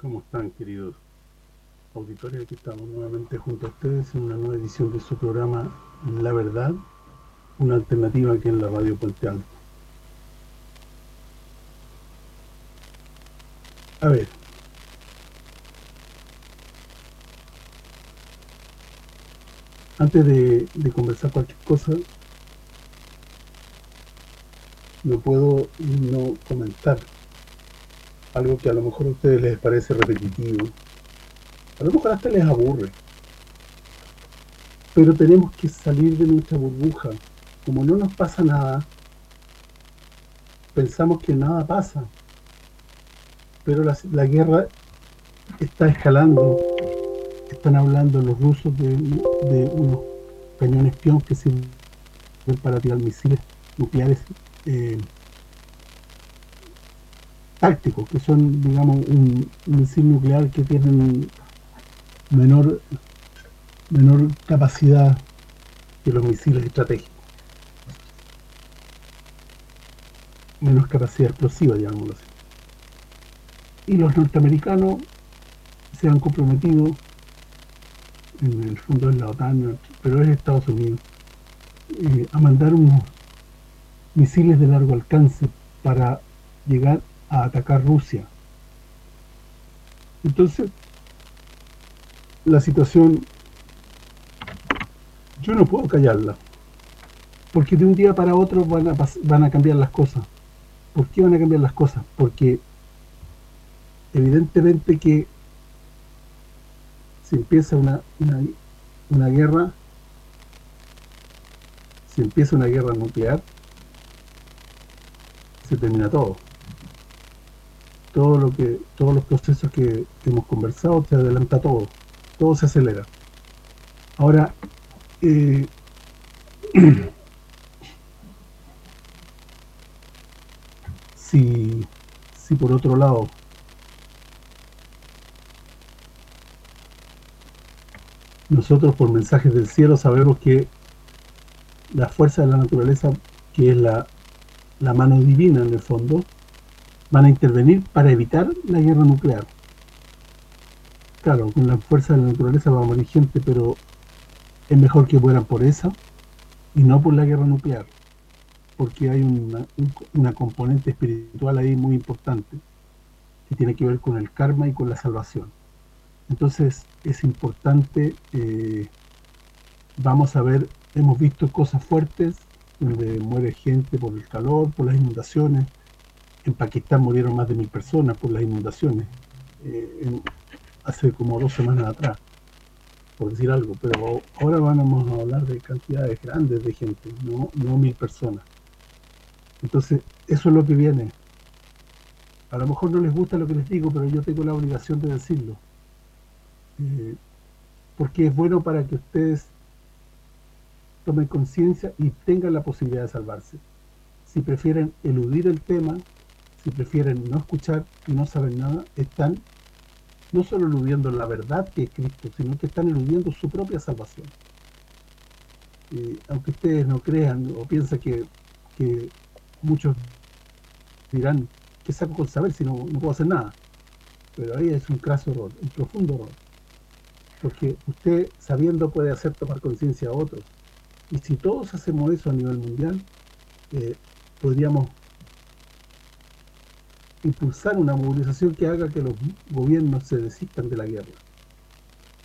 ¿Cómo están, queridos auditores? Aquí estamos nuevamente junto a ustedes en una nueva edición de su programa La Verdad, una alternativa aquí en la Radio Puente Alto. A ver. Antes de, conversar cualquier cosa, no puedo no comentar algo que a lo mejor a ustedes les parece repetitivo, a lo mejor hasta les aburre, pero tenemos que salir de nuestra burbuja, como no nos pasa nada, pensamos que nada pasa, pero la, guerra está escalando, están hablando los rusos de, de unos cañones pion que sirven para tirar misiles nucleares eh, tácticos, que son, digamos, un, misil nuclear que tienen menor menor capacidad que los misiles estratégicos. Menos capacidad explosiva, digámoslo así. Y los norteamericanos se han comprometido, en el fondo es la OTAN, pero es Estados Unidos, eh, a mandar unos misiles de largo alcance para llegar a atacar Rusia. Entonces, la situación, yo no puedo callarla, porque de un día para otro van a, cambiar las cosas. ¿Por qué van a cambiar las cosas? Porque evidentemente que si empieza una, una, una guerra, si empieza una guerra nuclear, se termina todo. Todo lo que todos los procesos que hemos conversado se adelanta todo, todo se acelera. Ahora eh, si si por otro lado nosotros por mensajes del cielo sabemos que la fuerza de la naturaleza que es la la mano divina en el fondo, van a intervenir para evitar la guerra nuclear. Claro, con la fuerza de la naturaleza va a morir gente, pero es mejor que mueran por esa y no por la guerra nuclear, porque hay una, una componente espiritual ahí muy importante que tiene que ver con el karma y con la salvación. Entonces es importante, eh, vamos a ver, hemos visto cosas fuertes donde muere gente por el calor, por las inundaciones. En Pakistán murieron más de mil personas por las inundaciones, eh, hace como dos semanas atrás, por decir algo. Pero ahora vamos a hablar de cantidades grandes de gente, no, no mil personas. Entonces, eso es lo que viene. A lo mejor no les gusta lo que les digo, pero yo tengo la obligación de decirlo. Eh, porque es bueno para que ustedes tomen conciencia y tengan la posibilidad de salvarse. Si prefieren eludir el tema, si prefieren no escuchar y no saber nada, están no solo eludiendo la verdad que es Cristo, sino que están eludiendo su propia salvación. aunque ustedes no crean o piensan que, muchos dirán que saco con saber si no, no puedo hacer nada. Pero ahí es un craso error, un profundo error. Porque usted, sabiendo, puede hacer tomar conciencia a otros y si todos hacemos eso a nivel mundial, eh, podríamos impulsar una movilización que haga que los gobiernos se desistan de la guerra,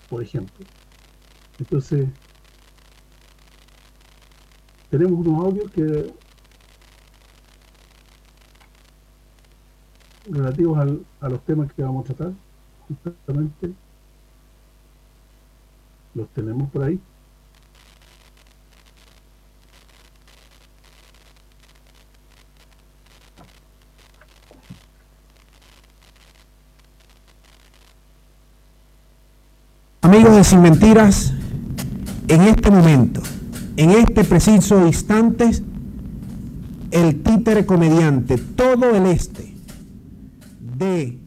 por ejemplo. Entonces, tenemos unos audios que relativos a los temas que vamos a tratar, justamente, los tenemos por ahí. De Sin Mentiras, en este momento, en este preciso instante, el títere comediante, todo el este de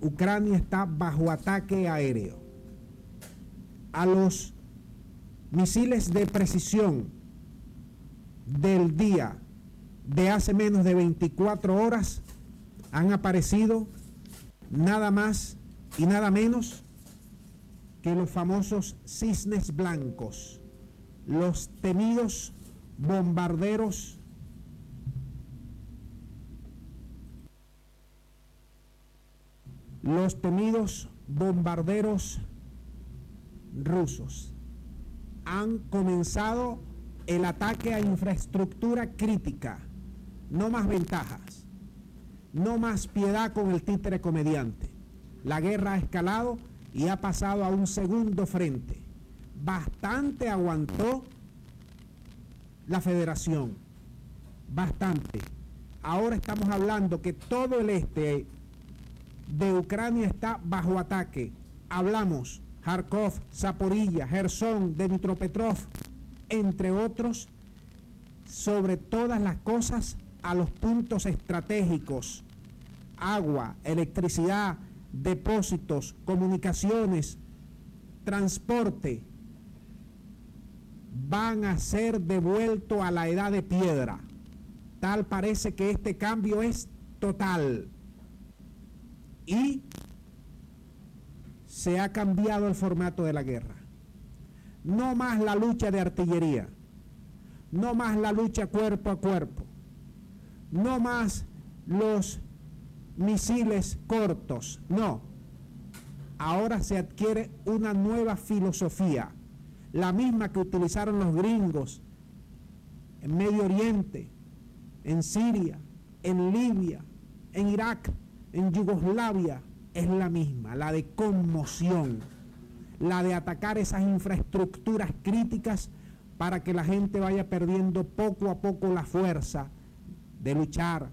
Ucrania está bajo ataque aéreo. A los misiles de precisión del día de hace menos de 24 horas han aparecido nada más y nada menos que los famosos cisnes blancos, los temidos bombarderos los temidos bombarderos rusos han comenzado el ataque a infraestructura crítica. No más ventajas, no más piedad con el títere comediante. La guerra ha escalado y ha pasado a un segundo frente. Bastante aguantó la federación, bastante. Ahora estamos hablando que todo el este de Ucrania está bajo ataque. Hablamos Kharkov, Zaporilla, Gerson, Dmitropetrov, entre otros, sobre todas las cosas a los puntos estratégicos, agua, electricidad, depósitos, comunicaciones, transporte, van a ser devueltos a la edad de piedra. Tal parece que este cambio es total. Y se ha cambiado el formato de la guerra. No más la lucha de artillería, no más la lucha cuerpo a cuerpo, no más los misiles cortos, no. Ahora se adquiere una nueva filosofía, la misma que utilizaron los gringos en Medio Oriente, en Siria, en Libia, en Irak, en Yugoslavia, es la misma, la de conmoción, la de atacar esas infraestructuras críticas para que la gente vaya perdiendo poco a poco la fuerza de luchar,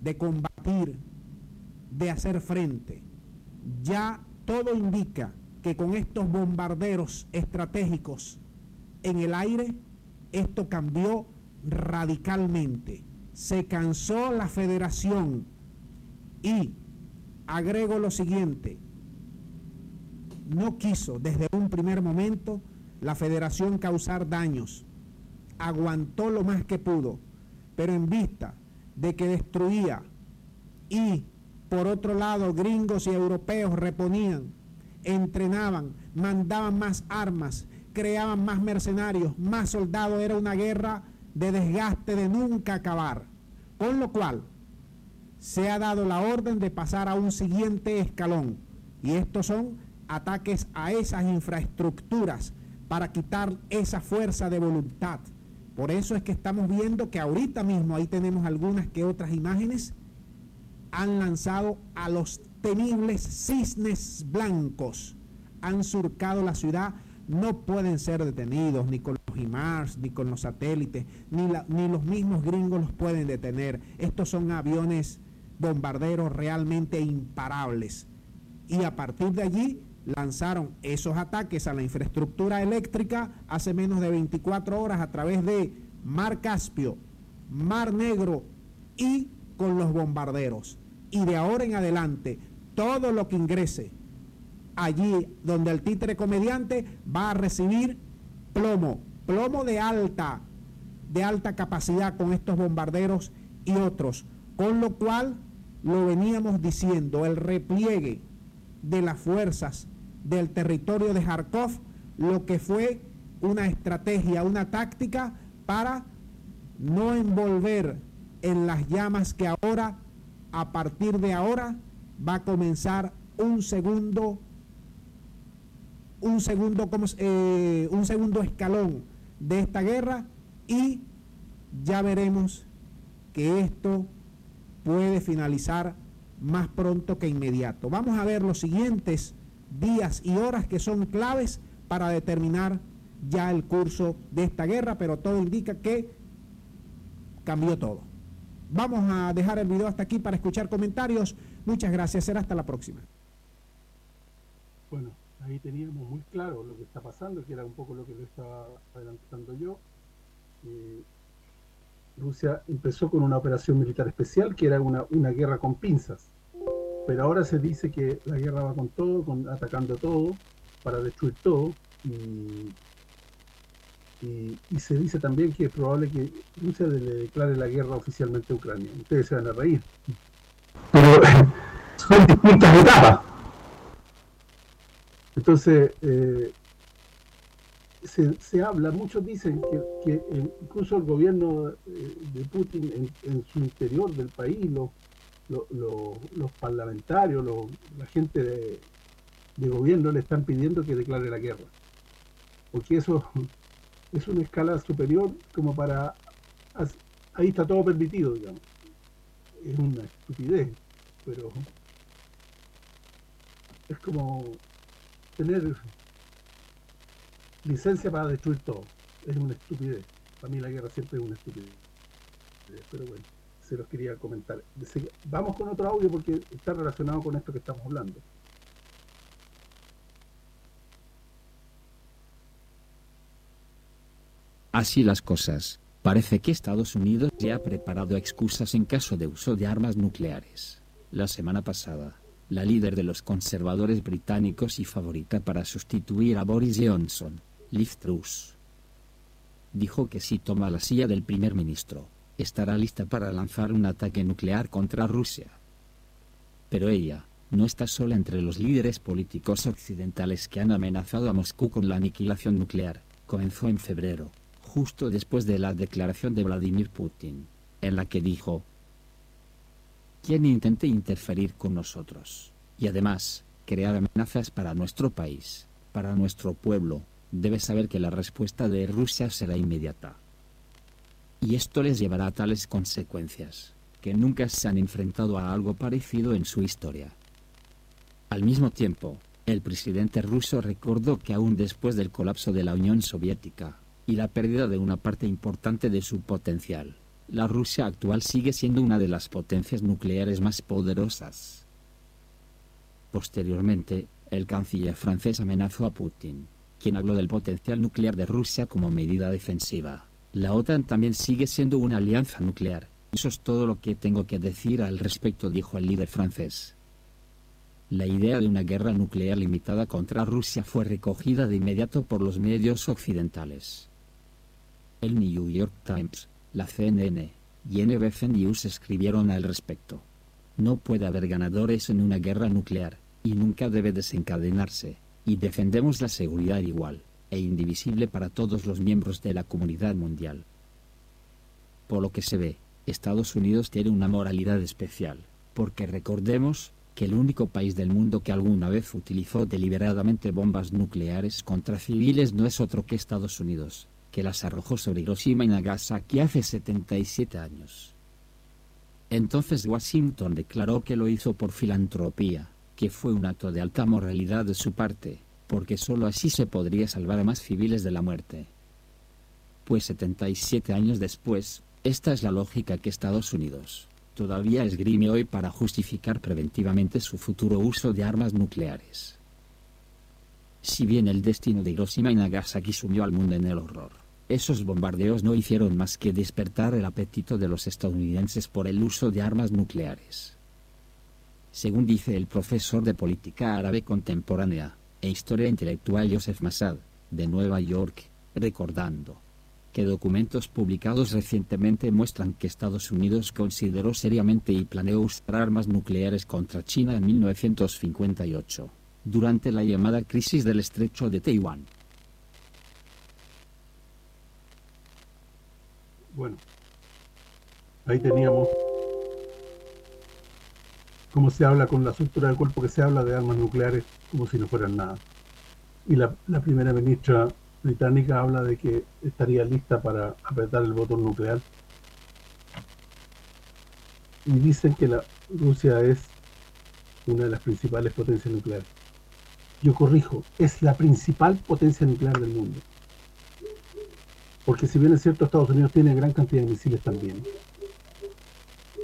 de combatir, de hacer frente. Ya todo indica que con estos bombarderos estratégicos en el aire, esto cambió radicalmente. Se cansó la federación y agrego lo siguiente, no quiso desde un primer momento la federación causar daños, aguantó lo más que pudo, pero en vista de que destruía y por otro lado gringos y europeos reponían, entrenaban, mandaban más armas, creaban más mercenarios, más soldados, era una guerra de desgaste de nunca acabar. Con lo cual, se ha dado la orden de pasar a un siguiente escalón. Y estos son ataques a esas infraestructuras para quitar esa fuerza de voluntad. Por eso es que estamos viendo que ahorita mismo, ahí tenemos algunas que otras imágenes, han lanzado a los temibles cisnes blancos. Han surcado la ciudad, no pueden ser detenidos ni con los IMARS, ni con los satélites, ni, los mismos gringos los pueden detener. Estos son aviones bombarderos realmente imparables. Y a partir de allí lanzaron esos ataques a la infraestructura eléctrica hace menos de 24 horas a través de Mar Caspio, Mar Negro y con los bombarderos. Y de ahora en adelante, todo lo que ingrese allí donde el títere comediante va a recibir plomo, plomo de alta, de alta capacidad con estos bombarderos y otros. Con lo cual lo veníamos diciendo, el repliegue de las fuerzas del territorio de Kharkov, lo que fue una estrategia, una táctica para no envolver en las llamas que ahora, a partir de ahora, va a comenzar un segundo, un segundo, eh, un segundo escalón de esta guerra y ya veremos que esto puede finalizar más pronto que inmediato. Vamos a ver los siguientes días y horas que son claves para determinar ya el curso de esta guerra, pero todo indica que cambió todo. Vamos a dejar el video hasta aquí para escuchar comentarios. Muchas gracias, será hasta la próxima. Bueno, ahí teníamos muy claro lo que está pasando, que era un poco lo que le estaba adelantando yo. Eh, Rusia empezó con una operación militar especial que era una, guerra con pinzas. Pero ahora se dice que la guerra va con todo, con, atacando todo, para destruir todo. Y, y, se dice también que es probable que Rusia le declare la guerra oficialmente a Ucrania. Ustedes se van a reír. Pero son distintas etapas. Entonces, eh, se, habla, muchos dicen que, incluso el gobierno eh, de Putin en, su interior del país, los, los, parlamentarios, la gente de, gobierno le están pidiendo que declare la guerra. Porque eso es una escala superior como para... Ahí está todo permitido, digamos. Es una estupidez, pero es como tener licencia para destruir todo. Es una estupidez. Para mí la guerra siempre es una estupidez. Pero bueno, se los quería comentar. Vamos con otro audio porque está relacionado con esto que estamos hablando. Así las cosas, parece que Estados Unidos ya ha preparado excusas en caso de uso de armas nucleares. La semana pasada, la líder de los conservadores británicos y favorita para sustituir a Boris Johnson, Liz Truss, dijo que si toma la silla del primer ministro, estará lista para lanzar un ataque nuclear contra Rusia. Pero ella, no está sola entre los líderes políticos occidentales que han amenazado a Moscú con la aniquilación nuclear, comenzó en febrero, justo después de la declaración de Vladimir Putin, en la que dijo, quien intente interferir con nosotros, y además, crear amenazas para nuestro país, para nuestro pueblo, debe saber que la respuesta de Rusia será inmediata. Y esto les llevará a tales consecuencias, que nunca se han enfrentado a algo parecido en su historia. Al mismo tiempo, el presidente ruso recordó que aún después del colapso de la Unión Soviética, y la pérdida de una parte importante de su potencial, la Rusia actual sigue siendo una de las potencias nucleares más poderosas. Posteriormente, el canciller francés amenazó a Putin, quien habló del potencial nuclear de Rusia como medida defensiva. La OTAN también sigue siendo una alianza nuclear. Eso es todo lo que tengo que decir al respecto, dijo el líder francés. La idea de una guerra nuclear limitada contra Rusia fue recogida de inmediato por los medios occidentales. El New York Times, la CNN y NBC News escribieron al respecto. No puede haber ganadores en una guerra nuclear, y nunca debe desencadenarse, y defendemos la seguridad igual, e indivisible para todos los miembros de la comunidad mundial. Por lo que se ve, Estados Unidos tiene una moralidad especial, porque recordemos que el único país del mundo que alguna vez utilizó deliberadamente bombas nucleares contra civiles no es otro que Estados Unidos, que las arrojó sobre Hiroshima y Nagasaki hace 77 años. Entonces Washington declaró que lo hizo por filantropía, que fue un acto de alta moralidad de su parte, porque sólo así se podría salvar a más civiles de la muerte. Pues 77 años después, esta es la lógica que Estados Unidos todavía esgrime hoy para justificar preventivamente su futuro uso de armas nucleares. Si bien el destino de Hiroshima y Nagasaki sumió al mundo en el horror, esos bombardeos no hicieron más que despertar el apetito de los estadounidenses por el uso de armas nucleares. Según dice el profesor de política árabe contemporánea e historia intelectual Joseph Massad, de Nueva York, recordando que documentos publicados recientemente muestran que Estados Unidos consideró seriamente y planeó usar armas nucleares contra China en 1958, durante la llamada crisis del estrecho de Taiwán. Bueno, ahí teníamos cómo se habla con la estructura del cuerpo que se habla de armas nucleares como si no fueran nada. Y la, primera ministra británica habla de que estaría lista para apretar el botón nuclear. Y dicen que la Rusia es una de las principales potencias nucleares. Yo corrijo, es la principal potencia nuclear del mundo. Porque si bien es cierto, Estados Unidos tiene gran cantidad de misiles también.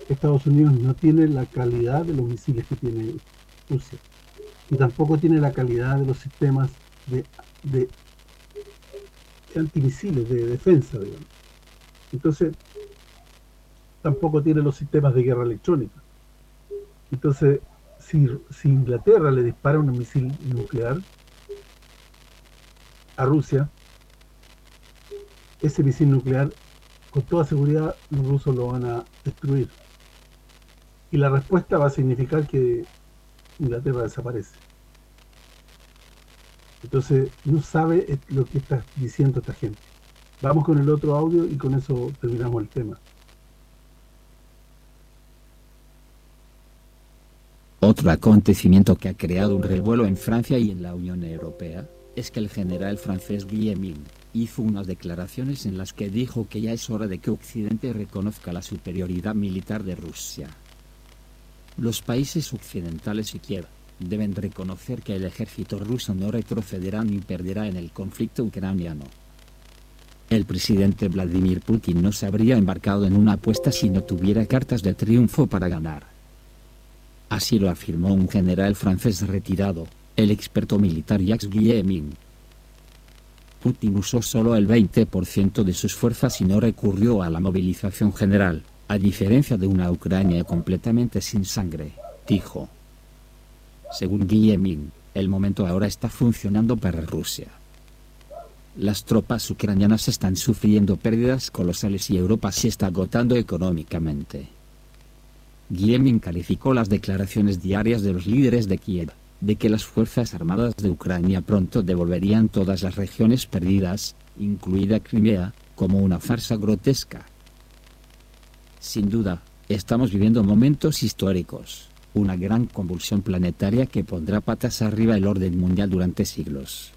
Estados Unidos no tiene la calidad de los misiles que tiene Rusia. Y tampoco tiene la calidad de los sistemas de, antimisiles, de defensa, digamos. Entonces, tampoco tiene los sistemas de guerra electrónica. Entonces, si, si Inglaterra le dispara un misil nuclear a Rusia, ese misil nuclear, con toda seguridad, los rusos lo van a destruir. Y la respuesta va a significar que Inglaterra desaparece. Entonces, no sabe lo que está diciendo esta gente. Vamos con el otro audio y con eso terminamos el tema. Otro acontecimiento que ha creado un revuelo en Francia y en la Unión Europea, es que el general francés Guillemin hizo unas declaraciones en las que dijo que ya es hora de que Occidente reconozca la superioridad militar de Rusia. Los países occidentales y Kiev deben reconocer que el ejército ruso no retrocederá ni perderá en el conflicto ucraniano. El presidente Vladimir Putin no se habría embarcado en una apuesta si no tuviera cartas de triunfo para ganar. Así lo afirmó un general francés retirado, el experto militar Jacques Guillemin. Putin usó solo el 20% de sus fuerzas y no recurrió a la movilización general, a diferencia de una Ucrania completamente sin sangre, dijo. Según Guillemin, el momento ahora está funcionando para Rusia. Las tropas ucranianas están sufriendo pérdidas colosales y Europa se está agotando económicamente. Guillemin calificó las declaraciones diarias de los líderes de Kiev de que las Fuerzas Armadas de Ucrania pronto devolverían todas las regiones perdidas, incluida Crimea, como una farsa grotesca. Sin duda, estamos viviendo momentos históricos, una gran convulsión planetaria que pondrá patas arriba el orden mundial durante siglos.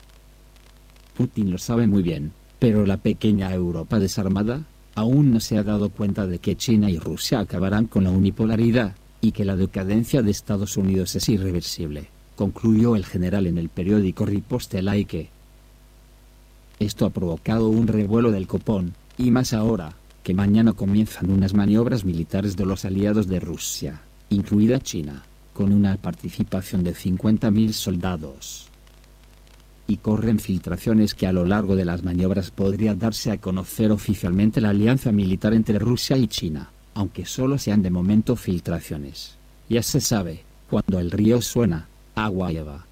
Putin lo sabe muy bien, pero la pequeña Europa desarmada, aún no se ha dado cuenta de que China y Rusia acabarán con la unipolaridad, y que la decadencia de Estados Unidos es irreversible concluyó el general en el periódico Riposte Laike. Esto ha provocado un revuelo del copón, y más ahora, que mañana comienzan unas maniobras militares de los aliados de Rusia, incluida China, con una participación de 50.000 soldados. Y corren filtraciones que a lo largo de las maniobras podría darse a conocer oficialmente la alianza militar entre Rusia y China, aunque solo sean de momento filtraciones. Ya se sabe, cuando el río suena, agua lleva.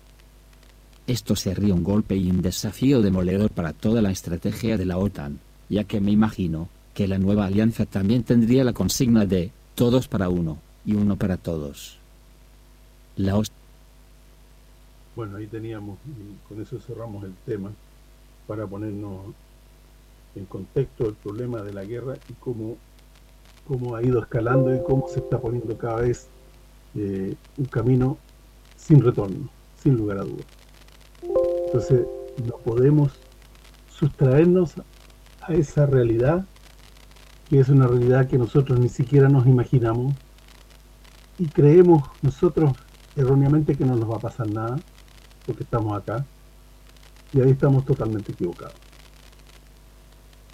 Esto sería un golpe y un desafío demoledor para toda la estrategia de la OTAN, ya que me imagino que la nueva alianza también tendría la consigna de todos para uno y uno para todos. La bueno, ahí teníamos, y con eso cerramos el tema, para ponernos en contexto el problema de la guerra y cómo, cómo ha ido escalando y cómo se está poniendo cada vez eh, un camino sin retorno, sin lugar a dudas. Entonces, no podemos sustraernos a esa realidad, que es una realidad que nosotros ni siquiera nos imaginamos, y creemos nosotros erróneamente que no nos va a pasar nada, porque estamos acá, y ahí estamos totalmente equivocados.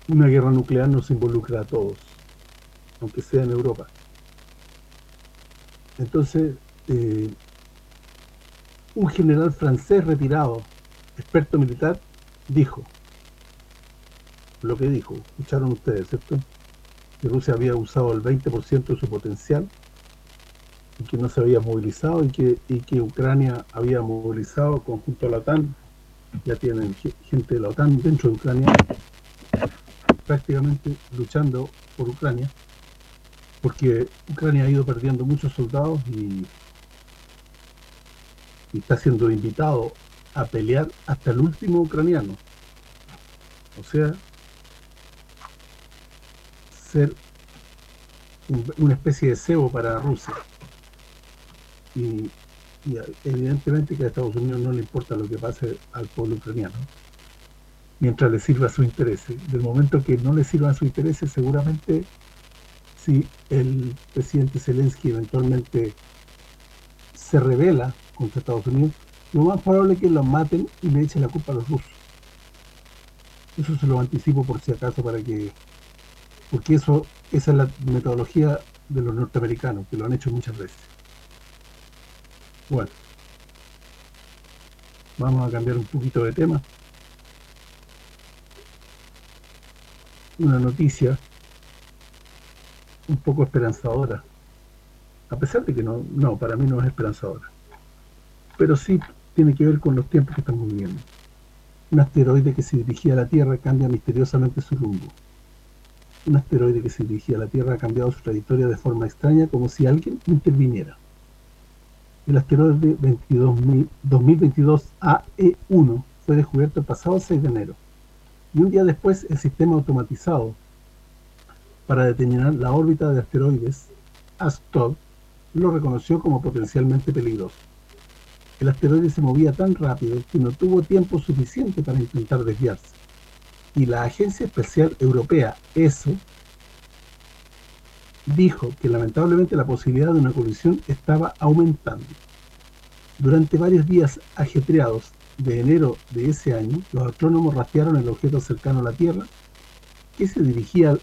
Una guerra nuclear nos involucra a todos, aunque sea en Europa. Entonces, eh, un general francés retirado, experto militar, dijo lo que dijo, escucharon ustedes, ¿cierto? Que Rusia había usado el 20% de su potencial y que no se había movilizado y que, y que Ucrania había movilizado conjunto a la OTAN, ya tienen gente de la OTAN dentro de Ucrania, prácticamente luchando por Ucrania, porque Ucrania ha ido perdiendo muchos soldados y y está siendo invitado a pelear hasta el último ucraniano. O sea, ser una especie de cebo para Rusia. Y, evidentemente que a Estados Unidos no le importa lo que pase al pueblo ucraniano, mientras le sirva a su interés. Del momento que no le sirva su interés, seguramente si el presidente Zelensky eventualmente se revela contra Estados Unidos, lo más probable es que los maten y le echen la culpa a los rusos. Eso se lo anticipo por si acaso para que... Porque eso esa es la metodología de los norteamericanos, que lo han hecho muchas veces. Bueno. Vamos a cambiar un poquito de tema. Una noticia un poco esperanzadora. A pesar de que no, no, para mí no es esperanzadora pero sí tiene que ver con los tiempos que estamos viviendo. Un asteroide que se dirigía a la Tierra cambia misteriosamente su rumbo. Un asteroide que se dirigía a la Tierra ha cambiado su trayectoria de forma extraña, como si alguien interviniera. el asteroide 2022 AE1 fue descubierto el pasado 6 de enero. Y un día después, el sistema automatizado para determinar la órbita de asteroides, ASTOD, lo reconoció como potencialmente peligroso. El asteroide se movía tan rápido que no tuvo tiempo suficiente para intentar desviarse. Y la Agencia Espacial Europea, ESO, dijo que lamentablemente la posibilidad de una colisión estaba aumentando. Durante varios días ajetreados de enero de ese año, los astrónomos rastrearon el objeto cercano a la Tierra que se dirigía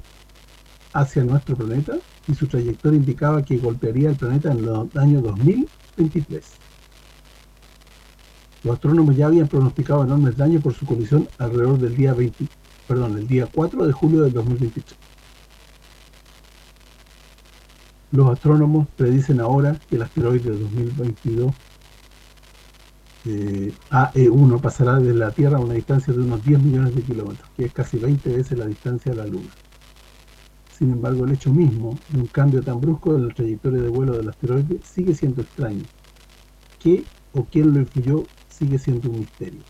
hacia nuestro planeta y su trayectoria indicaba que golpearía el planeta en el año 2023. Los astrónomos ya habían pronosticado enormes daños por su colisión alrededor del día 20, perdón, el día 4 de julio del 2023. Los astrónomos predicen ahora que el asteroide de 2022 eh, AE1 pasará de la Tierra a una distancia de unos 10 millones de kilómetros, que es casi 20 veces la distancia de la Luna. Sin embargo, el hecho mismo de un cambio tan brusco en la trayectoria de vuelo del asteroide sigue siendo extraño. ¿Qué o quién lo influyó sigue siendo un misterio?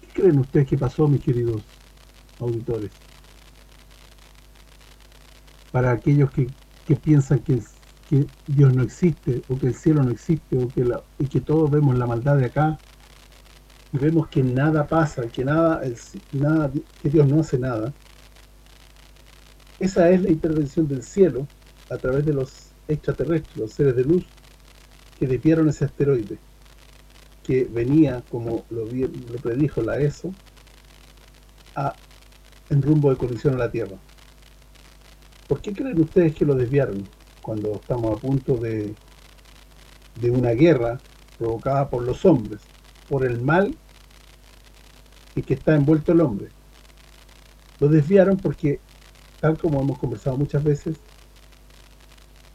¿Qué creen ustedes que pasó, mis queridos auditores? Para aquellos que, piensan que, que, Dios no existe, o que el cielo no existe, o que y que todos vemos la maldad de acá, y vemos que nada pasa, que nada que Dios no hace nada, esa es la intervención del cielo a través de los extraterrestres, los seres de luz, que desviaron ese asteroide, que venía, como lo, predijo la ESO, en rumbo de colisión a la Tierra. ¿Por qué creen ustedes que lo desviaron cuando estamos a punto de, de una guerra provocada por los hombres, por el mal y que está envuelto el hombre? Lo desviaron porque tal como hemos conversado muchas veces,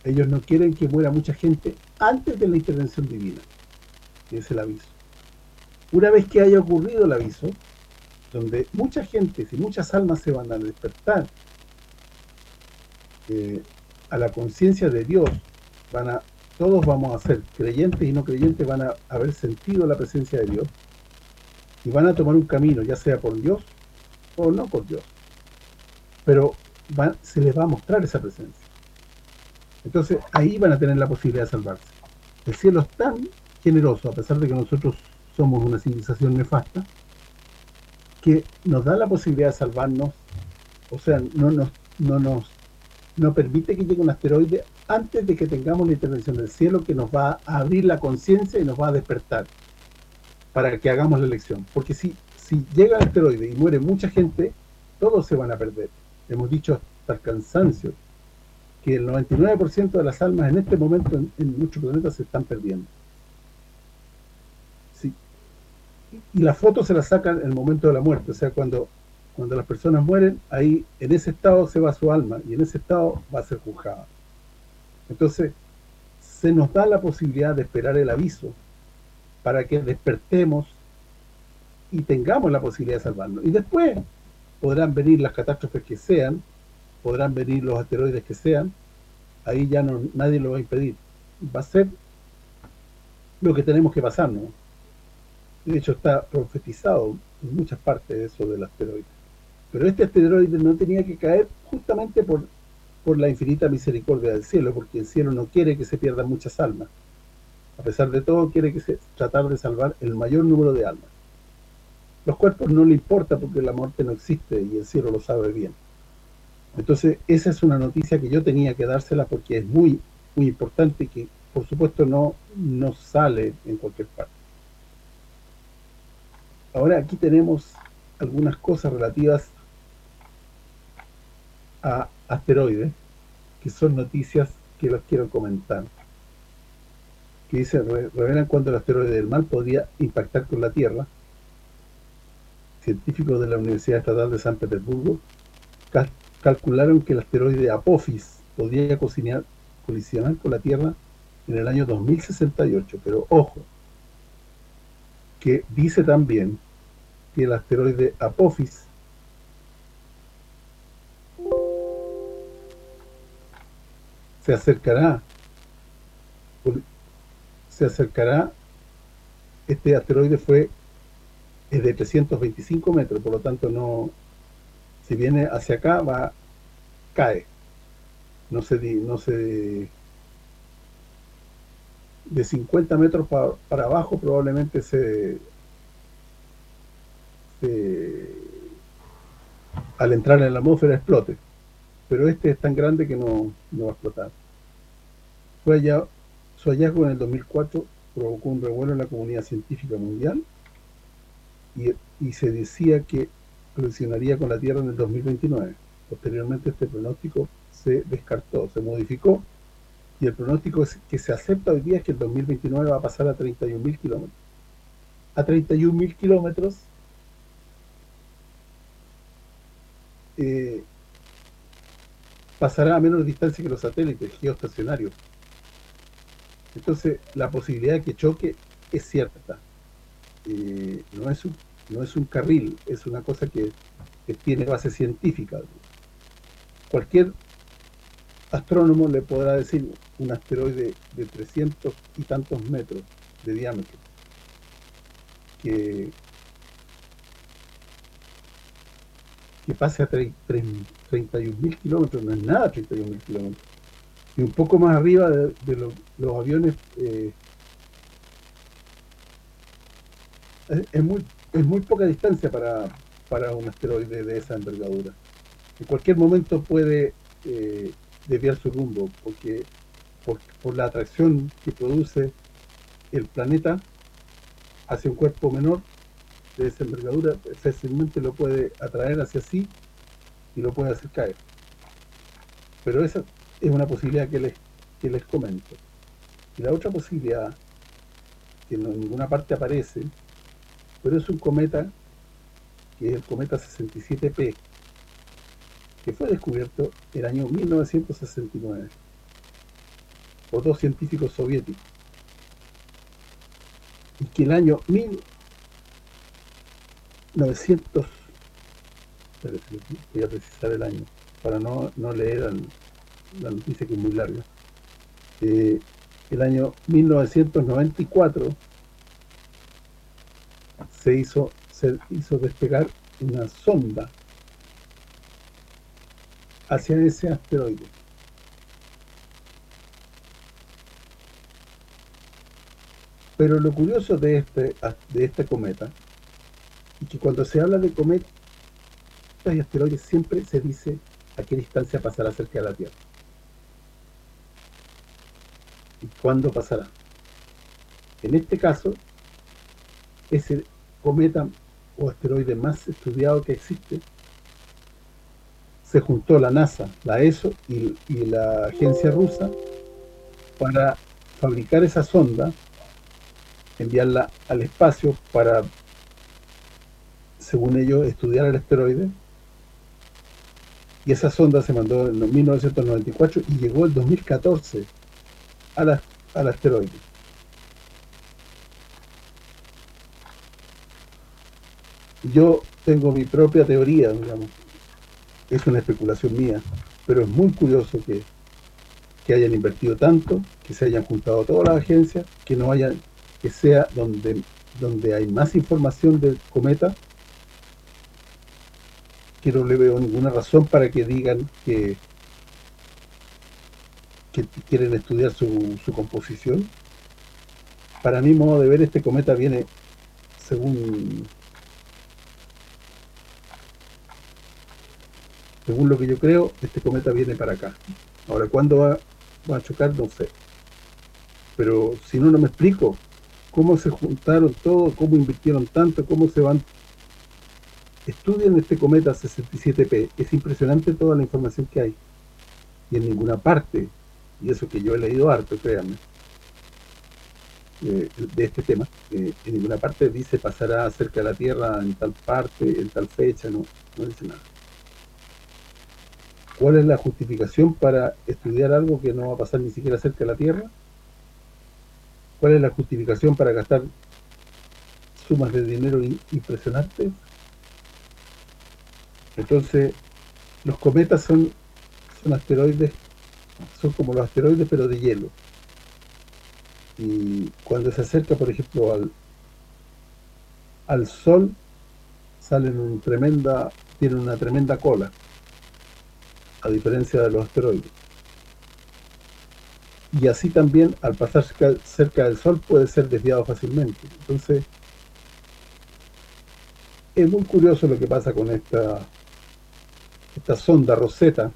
ellos no quieren que muera mucha gente antes de la intervención divina, es el aviso. Una vez que haya ocurrido el aviso, donde mucha gente y muchas almas se van a despertar eh, a la conciencia de Dios, van a todos vamos a ser creyentes y no creyentes, van a haber sentido la presencia de Dios y van a tomar un camino, ya sea por Dios o no por Dios. Pero se les va a mostrar esa presencia. Entonces, ahí van a tener la posibilidad de salvarse. El cielo es tan generoso, a pesar de que nosotros somos una civilización nefasta, que nos da la posibilidad de salvarnos, o sea, no nos no nos no permite que llegue un asteroide antes de que tengamos la intervención del cielo que nos va a abrir la conciencia y nos va a despertar para que hagamos la elección. Porque si, si llega el asteroide y muere mucha gente, todos se van a perder hemos dicho hasta el cansancio, que el 99% de las almas en este momento en, muchos planetas se están perdiendo. Sí. Y la foto se la sacan en el momento de la muerte, o sea, cuando cuando las personas mueren, ahí en ese estado se va su alma y en ese estado va a ser juzgada. Entonces, se nos da la posibilidad de esperar el aviso para que despertemos y tengamos la posibilidad de salvarnos. Y después, podrán venir las catástrofes que sean, podrán venir los asteroides que sean, ahí ya no nadie lo va a impedir. Va a ser lo que tenemos que pasar, ¿no? De hecho, está profetizado en muchas partes eso del asteroide. Pero este asteroide no tenía que caer justamente por, por la infinita misericordia del cielo, porque el cielo no quiere que se pierdan muchas almas. A pesar de todo, quiere que se tratar de salvar el mayor número de almas. Los cuerpos no le importa porque la muerte no existe y el cielo lo sabe bien. Entonces, esa es una noticia que yo tenía que dársela porque es muy muy importante y que, por supuesto, no, no sale en cualquier parte. Ahora aquí tenemos algunas cosas relativas a asteroides, que son noticias que los quiero comentar. Que dice, revelan cuando el asteroide del mal podría impactar con la Tierra, científicos de la Universidad Estatal de San Petersburgo calcularon que el asteroide Apophis podría colisionar con la Tierra en el año 2068, pero ojo, que dice también que el asteroide Apophis se acercará se acercará, este asteroide fue de 325 metros, por lo tanto no, si viene hacia acá va, cae, no se, no se de 50 metros para, abajo probablemente se, al entrar en la atmósfera explote. Pero este es tan grande que no, no va a explotar. Fue allá, su hallazgo en el 2004 provocó un revuelo en la comunidad científica mundial y, y se decía que colisionaría con la Tierra en el 2029 posteriormente este pronóstico se descartó, se modificó y el pronóstico que se acepta hoy día es que el 2029 va a pasar a 31.000 kilómetros. A 31.000 kilómetros eh, pasará a menos distancia que los satélites geoestacionarios. Entonces, la posibilidad de que choque es cierta. Eh, no es un no es un carril, es una cosa que, tiene base científica. Cualquier astrónomo le podrá decir un asteroide de 300 y tantos metros de diámetro que que pase a 31.000 kilómetros, no es nada 31.000 kilómetros. Y un poco más arriba de, los aviones eh, es, muy es muy poca distancia para, para un asteroide de esa envergadura. En cualquier momento puede eh, desviar su rumbo, porque por, la atracción que produce el planeta hacia un cuerpo menor de esa envergadura, fácilmente lo puede atraer hacia sí y lo puede hacer caer. Pero esa es una posibilidad que les, que les comento. Y la otra posibilidad, que en ninguna parte aparece, pero es un cometa, que es el cometa 67P, que fue descubierto el año 1969 por dos científicos soviéticos. Y que el año 1900 voy a precisar el año para no, no leer la noticia que es muy larga. Eh, el año 1994 se hizo se hizo despegar una sonda hacia ese asteroide. Pero lo curioso de este de este cometa es que cuando se habla de cometas y asteroides siempre se dice a qué distancia pasará cerca de la Tierra. ¿Y cuándo pasará? En este caso, ese cometa o asteroide más estudiado que existe se juntó la NASA, la ESO y, la agencia rusa para fabricar esa sonda, enviarla al espacio para, según ellos, estudiar el asteroide. Y esa sonda se mandó en 1994 y llegó el 2014 a al asteroide. Yo tengo mi propia teoría, digamos, es una especulación mía, pero es muy curioso que, que hayan invertido tanto, que se hayan juntado todas las agencias, que no hayan, que sea donde donde hay más información del cometa, que no le veo ninguna razón para que digan que quieren estudiar su, su composición. Para mi modo de ver, este cometa viene, según según lo que yo creo, este cometa viene para acá. Ahora, ¿cuándo va, a chocar? No sé. Pero si no, no me explico cómo se juntaron todos, cómo invirtieron tanto, cómo se van... Estudien este cometa 67P. Es impresionante toda la información que hay. Y en ninguna parte, y eso que yo he leído harto, créanme, eh, de este tema, eh, en ninguna parte dice pasará cerca de la Tierra en tal parte, en tal fecha, no, no dice nada. ¿Cuál es la justificación para estudiar algo que no va a pasar ni siquiera cerca de la Tierra? ¿Cuál es la justificación para gastar sumas de dinero impresionantes? Entonces, los cometas son, asteroides, son como los asteroides pero de hielo. y cuando se acerca, por ejemplo, al, al Sol, salen un tremenda, tienen una tremenda cola, a diferencia de los asteroides. Y así también, al pasar cerca del Sol, puede ser desviado fácilmente. Entonces, es muy curioso lo que pasa con esta esta sonda Rosetta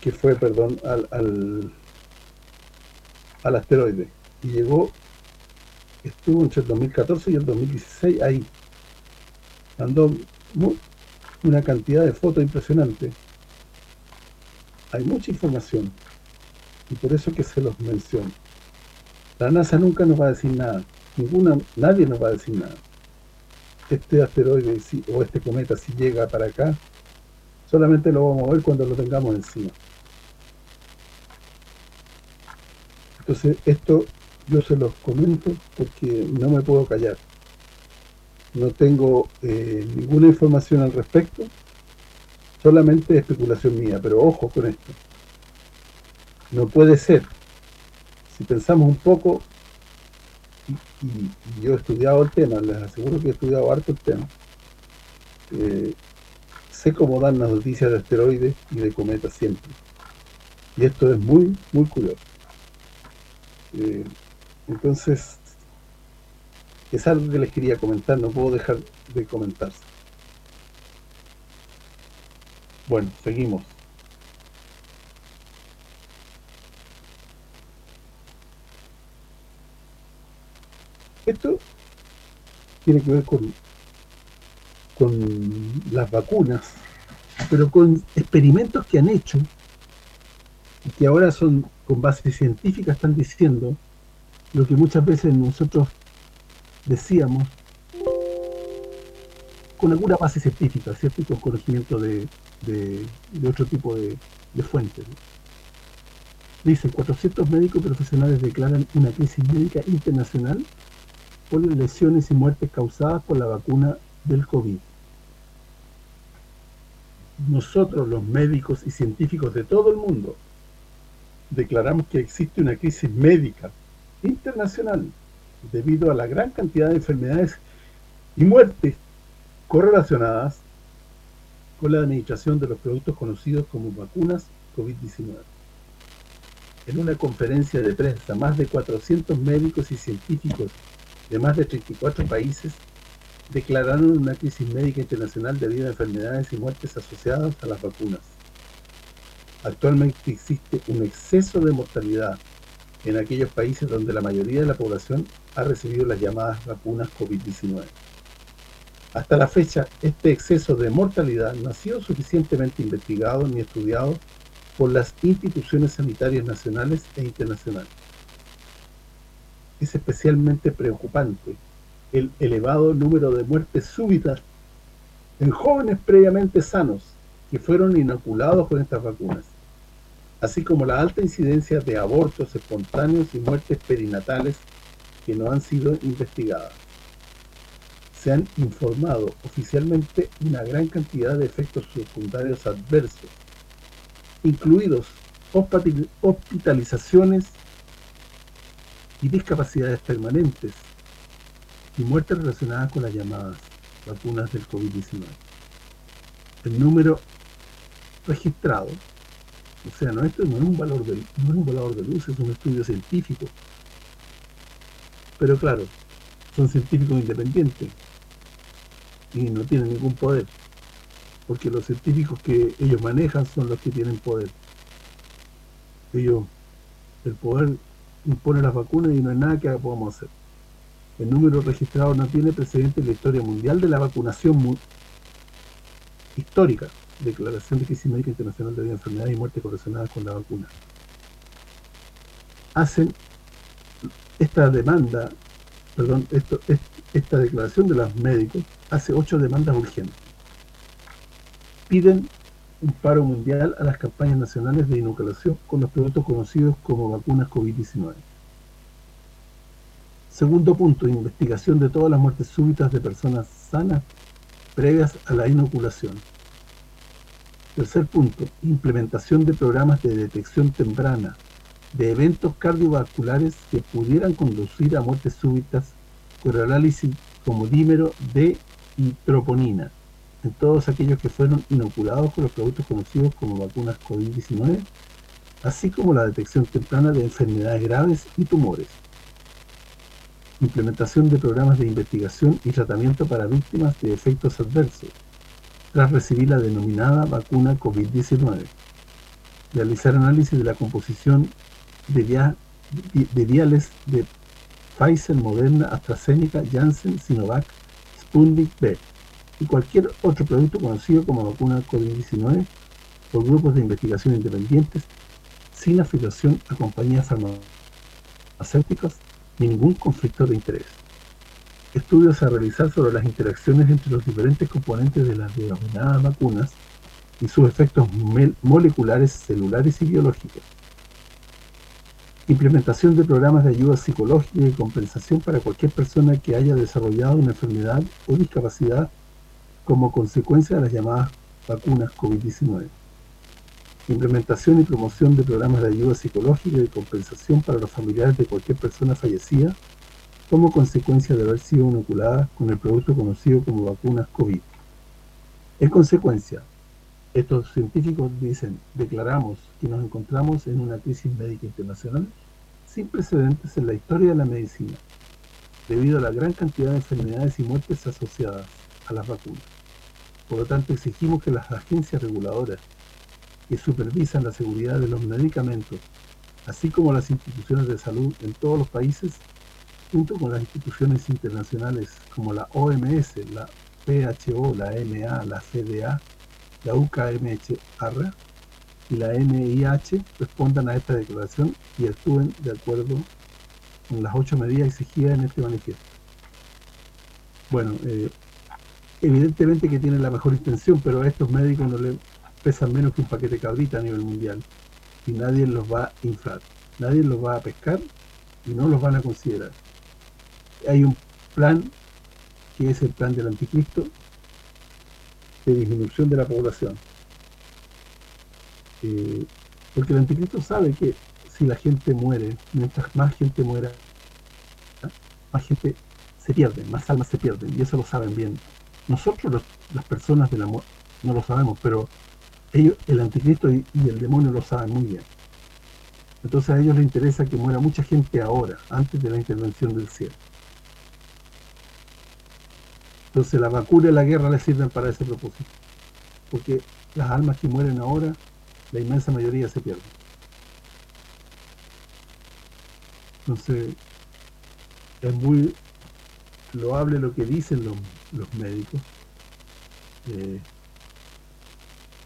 que fue, perdón, al, al, al asteroide y llegó estuvo entre el 2014 y el 2016 ahí mandó una cantidad de fotos impresionante. Hay mucha información y por eso que se los menciono. La NASA nunca nos va a decir nada ninguna nadie nos va a decir nada. Este asteroide o este cometa si llega para acá solamente lo vamos a ver cuando lo tengamos encima. Entonces esto yo se los comento porque no me puedo callar no tengo eh, ninguna información al respecto solamente especulación mía pero ojo con esto no puede ser si pensamos un poco y, yo he estudiado el tema, les aseguro que he estudiado harto el tema. Eh, sé cómo dan las noticias de asteroides y de cometas siempre. Y esto es muy, muy curioso. Eh, entonces, es algo que les quería comentar, no puedo dejar de comentarse. Bueno, seguimos. Esto tiene que ver con, con las vacunas, pero con experimentos que han hecho y que ahora son con base científica, están diciendo lo que muchas veces nosotros decíamos con alguna base científica, ¿cierto? Y con conocimiento de, otro tipo de, fuentes. Dice, 400 médicos profesionales declaran una crisis médica internacional por lesiones y muertes causadas por la vacuna del COVID. Nosotros, los médicos y científicos de todo el mundo, declaramos que existe una crisis médica internacional debido a la gran cantidad de enfermedades y muertes correlacionadas con la administración de los productos conocidos como vacunas COVID-19. En una conferencia de prensa, más de 400 médicos y científicos de más de 34 países declararon una crisis médica internacional debido a enfermedades y muertes asociadas a las vacunas. Actualmente existe un exceso de mortalidad en aquellos países donde la mayoría de la población ha recibido las llamadas vacunas COVID-19. Hasta la fecha, este exceso de mortalidad no ha sido suficientemente investigado ni estudiado por las instituciones sanitarias nacionales e internacionales es especialmente preocupante el elevado número de muertes súbitas en jóvenes previamente sanos que fueron inoculados con estas vacunas, así como la alta incidencia de abortos espontáneos y muertes perinatales que no han sido investigadas. Se han informado oficialmente una gran cantidad de efectos secundarios adversos, incluidos hospitalizaciones y discapacidades permanentes y muertes relacionadas con las llamadas vacunas del COVID-19. El número registrado, o sea, no esto no es un valor de, no es un valor de luz, es un estudio científico. Pero claro, son científicos independientes y no tienen ningún poder, porque los científicos que ellos manejan son los que tienen poder. Ellos, el poder impone las vacunas y no hay nada que podamos hacer. El número registrado no tiene precedente en la historia mundial de la vacunación histórica. Declaración de crisis médica internacional de enfermedades y muertes correlacionadas con la vacuna. Hacen esta demanda, perdón, esto, esta declaración de los médicos hace ocho demandas urgentes. Piden un paro mundial a las campañas nacionales de inoculación con los productos conocidos como vacunas COVID-19. Segundo punto, investigación de todas las muertes súbitas de personas sanas previas a la inoculación. Tercer punto, implementación de programas de detección temprana de eventos cardiovasculares que pudieran conducir a muertes súbitas por análisis como dímero de y troponina en todos aquellos que fueron inoculados con los productos conocidos como vacunas COVID-19, así como la detección temprana de enfermedades graves y tumores. Implementación de programas de investigación y tratamiento para víctimas de efectos adversos, tras recibir la denominada vacuna COVID-19. Realizar análisis de la composición de, de viales de Pfizer, Moderna, AstraZeneca, Janssen, Sinovac, Sputnik B y cualquier otro producto conocido como vacuna COVID-19 por grupos de investigación independientes sin afiliación a compañías farmacéuticas ni ningún conflicto de interés. Estudios a realizar sobre las interacciones entre los diferentes componentes de las denominadas vacunas y sus efectos moleculares, celulares y biológicos Implementación de programas de ayuda psicológica y compensación para cualquier persona que haya desarrollado una enfermedad o discapacidad como consecuencia de las llamadas vacunas COVID-19. Implementación y promoción de programas de ayuda psicológica y compensación para los familiares de cualquier persona fallecida como consecuencia de haber sido inoculada con el producto conocido como vacunas COVID. En consecuencia, estos científicos dicen, declaramos que nos encontramos en una crisis médica internacional sin precedentes en la historia de la medicina, debido a la gran cantidad de enfermedades y muertes asociadas a las vacunas. Por lo tanto, exigimos que las agencias reguladoras que supervisan la seguridad de los medicamentos, así como las instituciones de salud en todos los países, junto con las instituciones internacionales como la OMS, la WHO, la MA, la FDA, la UKMHR y la NIH respondan a esta declaración y actúen de acuerdo con las ocho medidas exigidas en este manifiesto. Bueno, eh, evidentemente que tienen la mejor intención, pero a estos médicos no le pesan menos que un paquete cabrita a nivel mundial y nadie los va a inflar, nadie los va a pescar y no los van a considerar. Hay un plan que es el plan del anticristo de disminución de la población. Eh, porque el anticristo sabe que si la gente muere, mientras más gente muera, más gente se pierde, más almas se pierden, y eso lo saben bien. Nosotros, las personas del amor, no lo sabemos, pero ellos, el anticristo y, y, el demonio lo saben muy bien. Entonces a ellos les interesa que muera mucha gente ahora, antes de la intervención del cielo. Entonces la vacuna y la guerra les sirven para ese propósito. Porque las almas que mueren ahora, la inmensa mayoría se pierden. Entonces, es muy loable lo que dicen los, médicos, eh,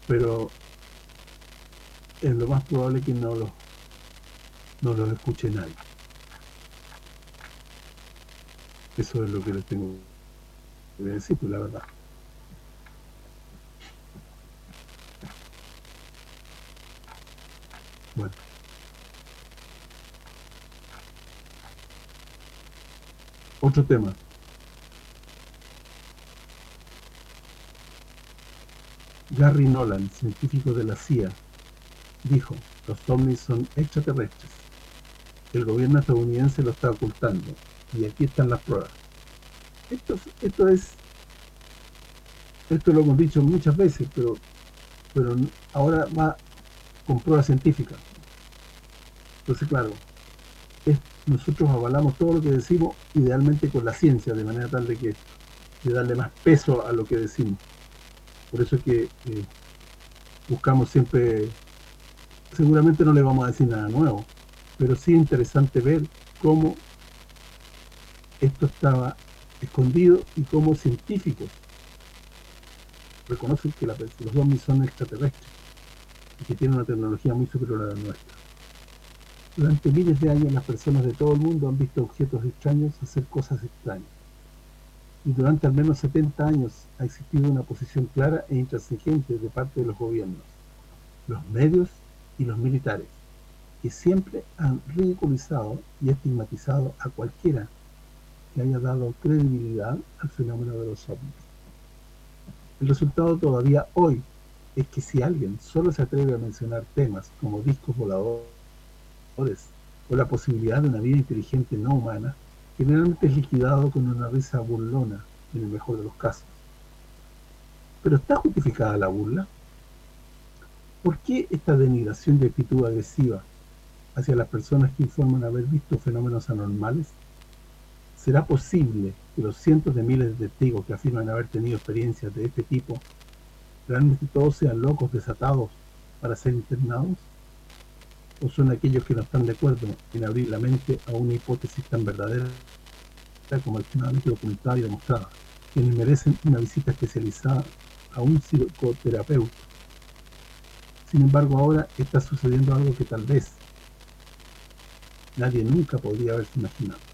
pero es lo más probable que no lo no los escuche nadie. Eso es lo que les tengo de decir, pues la verdad. Bueno. Otro tema. Gary Nolan, científico de la CIA, dijo, los ovnis son extraterrestres. El gobierno estadounidense lo está ocultando. Y aquí están las pruebas. Esto, esto es esto lo hemos dicho muchas veces pero pero ahora va con pruebas científicas entonces claro nosotros avalamos todo lo que decimos idealmente con la ciencia de manera tal de que de darle más peso a lo que decimos. Por eso es que eh, buscamos siempre seguramente no le vamos a decir nada nuevo pero sí interesante ver cómo esto estaba escondido y como científicos reconocen que los ovnis son extraterrestres y que tienen una tecnología muy superior a la nuestra. Durante miles de años las personas de todo el mundo han visto objetos extraños hacer cosas extrañas. Y durante al menos 70 años ha existido una posición clara e intransigente de parte de los gobiernos, los medios y los militares, que siempre han ridiculizado y estigmatizado a cualquiera que haya dado credibilidad al fenómeno de los ovnis. El resultado todavía hoy es que si alguien solo se atreve a mencionar temas como discos voladores, o la posibilidad de una vida inteligente no humana, generalmente es liquidado con una risa burlona, en el mejor de los casos. ¿Pero está justificada la burla? ¿Por qué esta denigración de actitud agresiva hacia las personas que informan haber visto fenómenos anormales? ¿Será posible que los cientos de miles de testigos que afirman haber tenido experiencias de este tipo realmente todos sean locos desatados para ser internados? ¿O son aquellos que no están de acuerdo en abrir la mente a una hipótesis tan verdadera como extremadamente documentada y demostrada, quienes merecen una visita especializada a un psicoterapeuta? Sin embargo, ahora está sucediendo algo que tal vez nadie nunca podría haberse imaginado.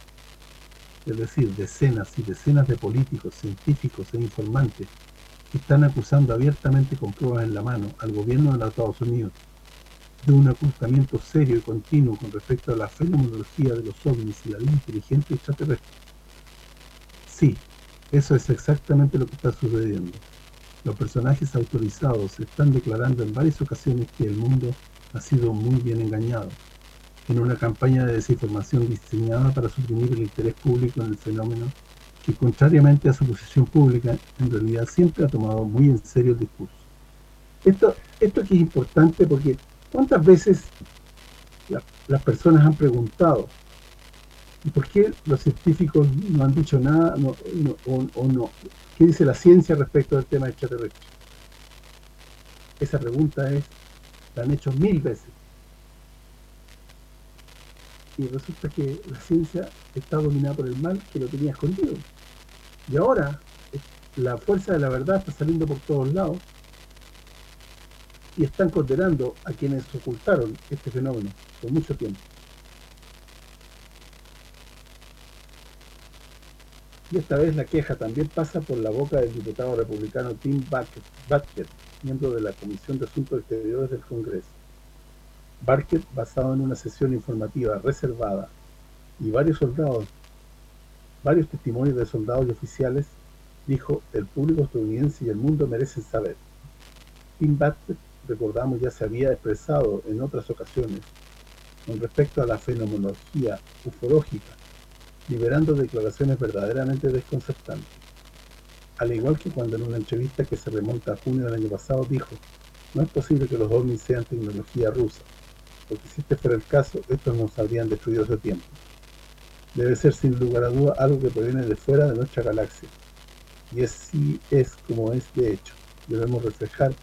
Es decir, decenas y decenas de políticos, científicos e informantes están acusando abiertamente con pruebas en la mano al gobierno de los Estados Unidos de un ocultamiento serio y continuo con respecto a la fenomenología de los ovnis y la vida inteligente extraterrestre. Sí, eso es exactamente lo que está sucediendo. Los personajes autorizados están declarando en varias ocasiones que el mundo ha sido muy bien engañado en una campaña de desinformación diseñada para suprimir el interés público en el fenómeno que contrariamente a su posición pública, en realidad siempre ha tomado muy en serio el discurso. Esto, esto aquí es importante porque ¿cuántas veces las personas han preguntado ¿y por qué los científicos no han dicho nada o, no? ¿Qué dice la ciencia respecto del tema extraterrestre? Esa pregunta es, la han hecho mil veces. Y resulta que la ciencia está dominada por el mal que lo tenía escondido. Y ahora la fuerza de la verdad está saliendo por todos lados y están condenando a quienes ocultaron este fenómeno por mucho tiempo. Y esta vez la queja también pasa por la boca del diputado republicano Tim Barker, miembro de la Comisión de Asuntos Exteriores del Congreso. Barker, basado en una sesión informativa reservada y varios soldados varios testimonios de soldados y oficiales, dijo, el público estadounidense y el mundo merecen saber. Tim recordamos, ya se había expresado en otras ocasiones con respecto a la fenomenología ufológica, liberando declaraciones verdaderamente desconcertantes. Al igual que cuando en una entrevista que se remonta a junio del año pasado dijo, no es posible que los ovnis sean tecnología rusa, porque si este fuera el caso, estos nos habrían destruido hace tiempo debe ser sin lugar a duda algo que proviene de fuera de nuestra galaxia. Y así es como es de hecho. Debemos reflejar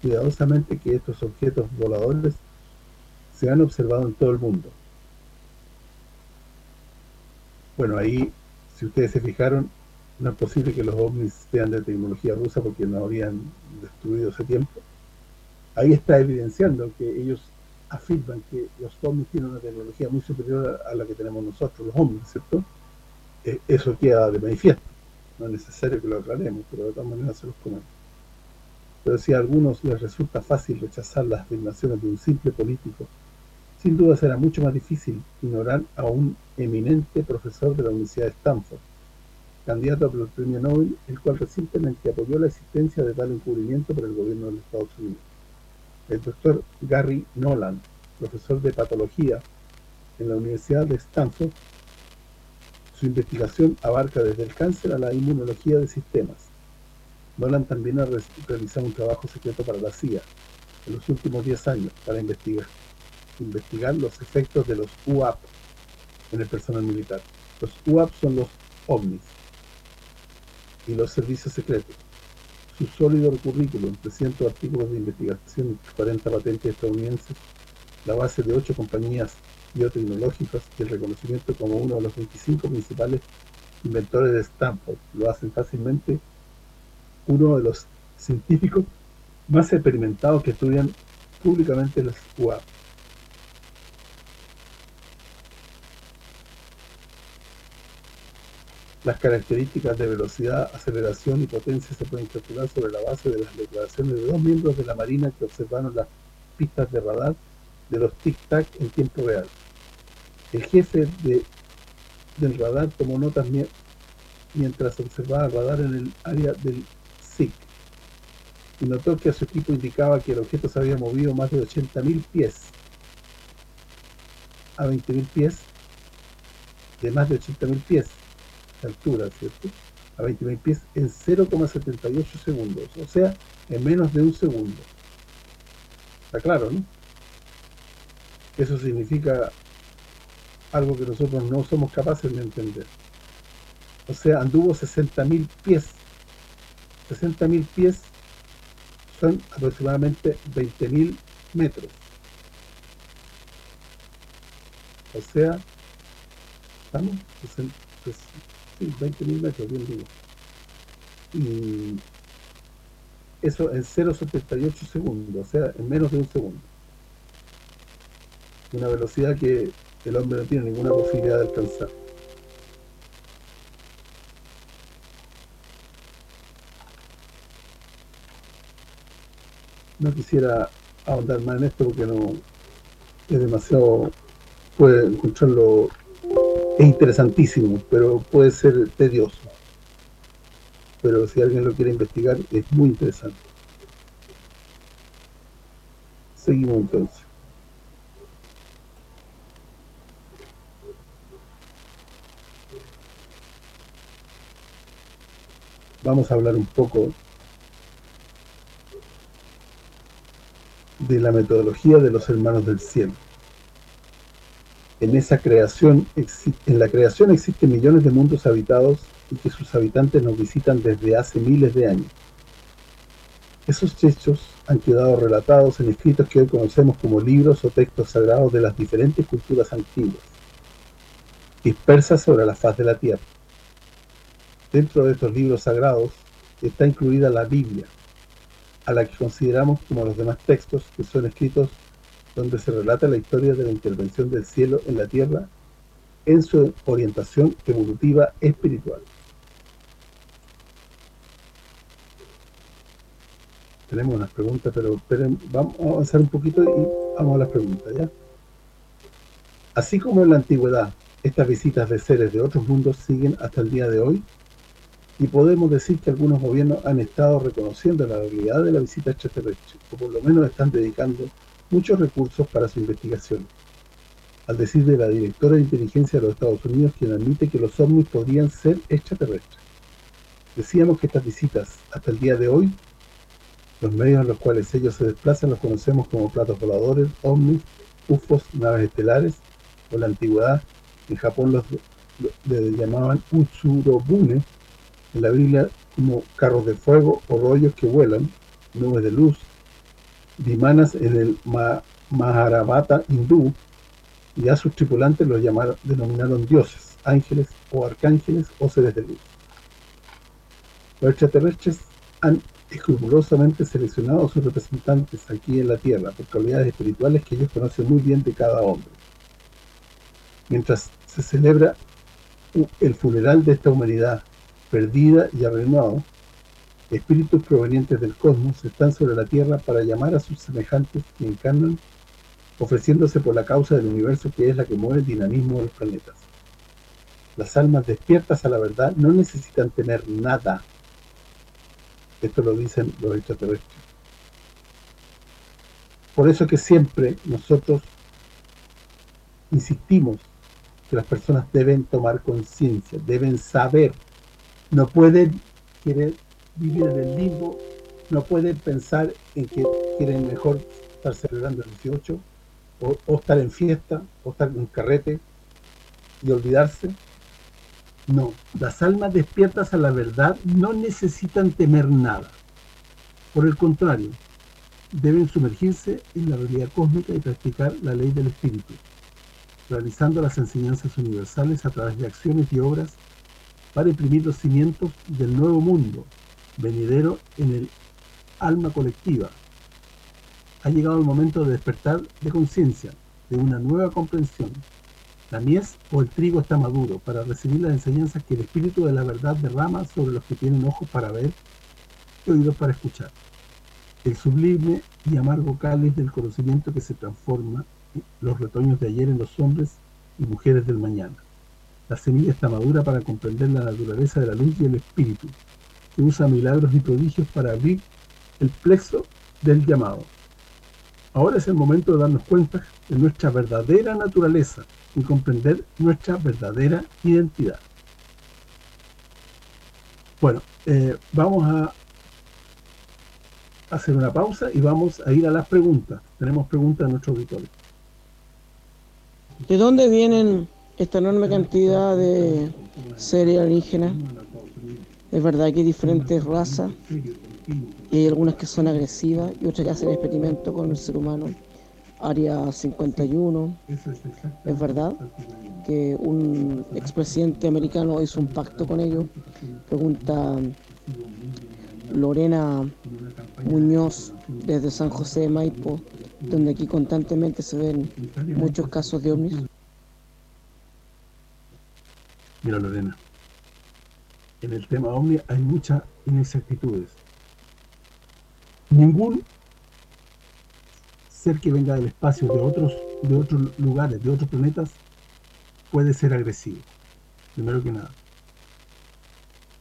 cuidadosamente que estos objetos voladores se han observado en todo el mundo. Bueno, ahí, si ustedes se fijaron, no es posible que los ovnis sean de tecnología rusa porque no habían destruido ese tiempo. Ahí está evidenciando que ellos afirman que los ovnis tienen una tecnología muy superior a la que tenemos nosotros, los hombres, ¿cierto? Eh, eso queda de manifiesto. No es necesario que lo aclaremos, pero de todas maneras se los comento. Pero si a algunos les resulta fácil rechazar las afirmaciones de un simple político, sin duda será mucho más difícil ignorar a un eminente profesor de la Universidad de Stanford, candidato a el premio Nobel, el cual recientemente apoyó la existencia de tal encubrimiento por el gobierno de los Estados Unidos el doctor Gary Nolan, profesor de patología en la Universidad de Stanford. Su investigación abarca desde el cáncer a la inmunología de sistemas. Nolan también ha realizado un trabajo secreto para la CIA en los últimos 10 años para investigar los efectos de los UAP en el personal militar. Los UAP son los ovnis y los servicios secretos su sólido currículum, 300 artículos de investigación, 40 patentes estadounidenses, la base de 8 compañías biotecnológicas y el reconocimiento como uno de los 25 principales inventores de Stanford lo hacen fácilmente uno de los científicos más experimentados que estudian públicamente las UAP. Las características de velocidad, aceleración y potencia se pueden calcular sobre la base de las declaraciones de dos miembros de la Marina que observaron las pistas de radar de los tic-tac en tiempo real. El jefe del radar tomó notas mientras observaba el radar en el área del SIC y notó que a su equipo indicaba que el objeto se había movido más de 80.000 pies. a 20.000 pies, de más de 80.000 pies altura, ¿cierto? A 20.000 pies en 0,78 segundos, o sea, en menos de un segundo. Está claro, ¿no? Eso significa algo que nosotros no somos capaces de entender. O sea, anduvo 60.000 pies. 60.000 pies son aproximadamente 20.000 metros. O sea, ¿estamos? Pues, sí, 20.000 metros, bien digo. Y eso en 0.78 segundos, o sea, en menos de un segundo. Una velocidad que el hombre no tiene ninguna posibilidad de alcanzar. No quisiera ahondar más en esto porque no es demasiado puede encontrarlo es interesantísimo, pero puede ser tedioso. Pero si alguien lo quiere investigar, es muy interesante. Seguimos entonces. Vamos a hablar un poco de la metodología de los hermanos del cielo en esa creación, en la creación existen millones de mundos habitados y que sus habitantes nos visitan desde hace miles de años. Esos hechos han quedado relatados en escritos que hoy conocemos como libros o textos sagrados de las diferentes culturas antiguas, dispersas sobre la faz de la tierra. Dentro de estos libros sagrados está incluida la Biblia, a la que consideramos como los demás textos que son escritos donde se relata la historia de la intervención del cielo en la tierra en su orientación evolutiva espiritual. Tenemos unas preguntas, pero vamos a avanzar un poquito y vamos a las preguntas, ¿ya? Así como en la antigüedad, estas visitas de seres de otros mundos siguen hasta el día de hoy, y podemos decir que algunos gobiernos han estado reconociendo la realidad de la visita extraterrestre, o por lo menos están dedicando muchos recursos para su investigación. Al decir de la directora de inteligencia de los Estados Unidos, quien admite que los ovnis podrían ser extraterrestres. Decíamos que estas visitas, hasta el día de hoy, los medios en los cuales ellos se desplazan los conocemos como platos voladores, ovnis, ufos, naves estelares, o la antigüedad, en Japón los, llamaban Utsurobune, en la Biblia como carros de fuego o rollos que vuelan, nubes de luz, vimanas en el Maharabata hindú y a sus tripulantes los llamaron, denominaron dioses, ángeles o arcángeles o seres de luz. Los extraterrestres han escrupulosamente seleccionado a sus representantes aquí en la Tierra por cualidades espirituales que ellos conocen muy bien de cada hombre. Mientras se celebra el funeral de esta humanidad perdida y abrenuado, espíritus provenientes del cosmos están sobre la Tierra para llamar a sus semejantes que encarnan, ofreciéndose por la causa del universo que es la que mueve el dinamismo de los planetas. Las almas despiertas a la verdad no necesitan tener nada. Esto lo dicen los extraterrestres. Por eso que siempre nosotros insistimos que las personas deben tomar conciencia, deben saber, no pueden querer vivir en el limbo, no pueden pensar en que quieren mejor estar celebrando el 18 o, estar en fiesta o estar en un carrete y olvidarse. No, las almas despiertas a la verdad no necesitan temer nada. Por el contrario, deben sumergirse en la realidad cósmica y practicar la ley del espíritu, realizando las enseñanzas universales a través de acciones y obras para imprimir los cimientos del nuevo mundo venidero en el alma colectiva. Ha llegado el momento de despertar de conciencia, de una nueva comprensión. La mies o el trigo está maduro para recibir las enseñanzas que el Espíritu de la Verdad derrama sobre los que tienen ojos para ver y oídos para escuchar. El sublime y amargo cáliz del conocimiento que se transforma los retoños de ayer en los hombres y mujeres del mañana. La semilla está madura para comprender la naturaleza de la luz y el espíritu, que usa milagros y prodigios para abrir el plexo del llamado. Ahora es el momento de darnos cuenta de nuestra verdadera naturaleza y comprender nuestra verdadera identidad. Bueno, eh, vamos a hacer una pausa y vamos a ir a las preguntas. Tenemos preguntas de nuestro auditorio. ¿De dónde vienen esta enorme cantidad de seres alienígenas? Es verdad que hay diferentes razas y hay algunas que son agresivas y otras que hacen experimentos con el ser humano. Área 51, es verdad que un expresidente americano hizo un pacto con ellos. Pregunta Lorena Muñoz desde San José de Maipo, donde aquí constantemente se ven muchos casos de ovnis. Mira Lorena, en el tema ovni hay muchas inexactitudes. Ningún ser que venga del espacio de otros de otros lugares, de otros planetas, puede ser agresivo. Primero que nada.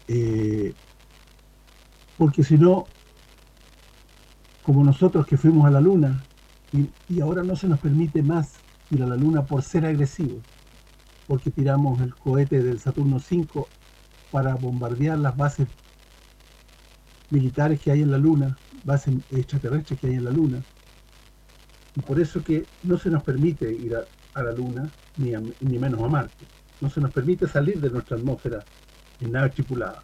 Eh, porque si no, como nosotros que fuimos a la Luna, y, y, ahora no se nos permite más ir a la Luna por ser agresivos, porque tiramos el cohete del Saturno 5 para bombardear las bases militares que hay en la Luna, bases extraterrestres que hay en la Luna, y por eso que no se nos permite ir a, la Luna, ni, ni menos a Marte. No se nos permite salir de nuestra atmósfera en naves tripuladas.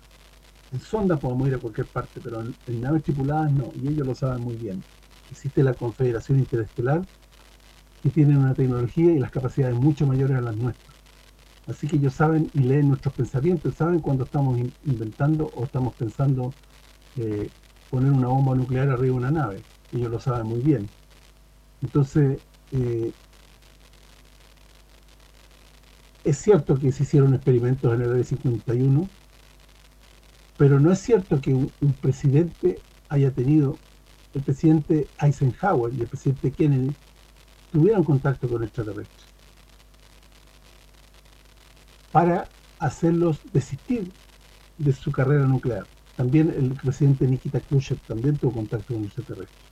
En sondas podemos ir a cualquier parte, pero en, en, naves tripuladas no, y ellos lo saben muy bien. Existe la Confederación Interestelar, que tiene una tecnología y las capacidades mucho mayores a las nuestras. Así que ellos saben y leen nuestros pensamientos, saben cuando estamos in inventando o estamos pensando eh, poner una bomba nuclear arriba de una nave. Ellos lo saben muy bien. Entonces, eh, es cierto que se hicieron experimentos en el área 51, pero no es cierto que un, un, presidente haya tenido, el presidente Eisenhower y el presidente Kennedy tuvieron contacto con extraterrestres para hacerlos desistir de su carrera nuclear. También el presidente Nikita Khrushchev también tuvo contacto con extraterrestres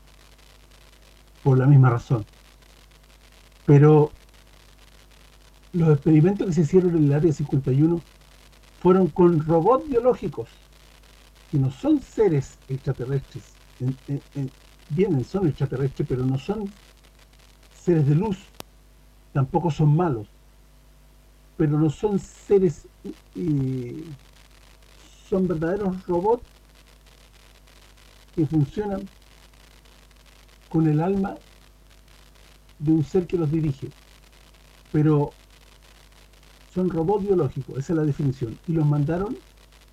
por la misma razón. Pero los experimentos que se hicieron en el área 51 fueron con robots biológicos, que no son seres extraterrestres. En, en, en, vienen, son extraterrestres, pero no son seres de luz, tampoco son malos, pero no son seres, eh, son verdaderos robots que funcionan con el alma de un ser que los dirige. Pero son robots biológicos, esa es la definición. Y los mandaron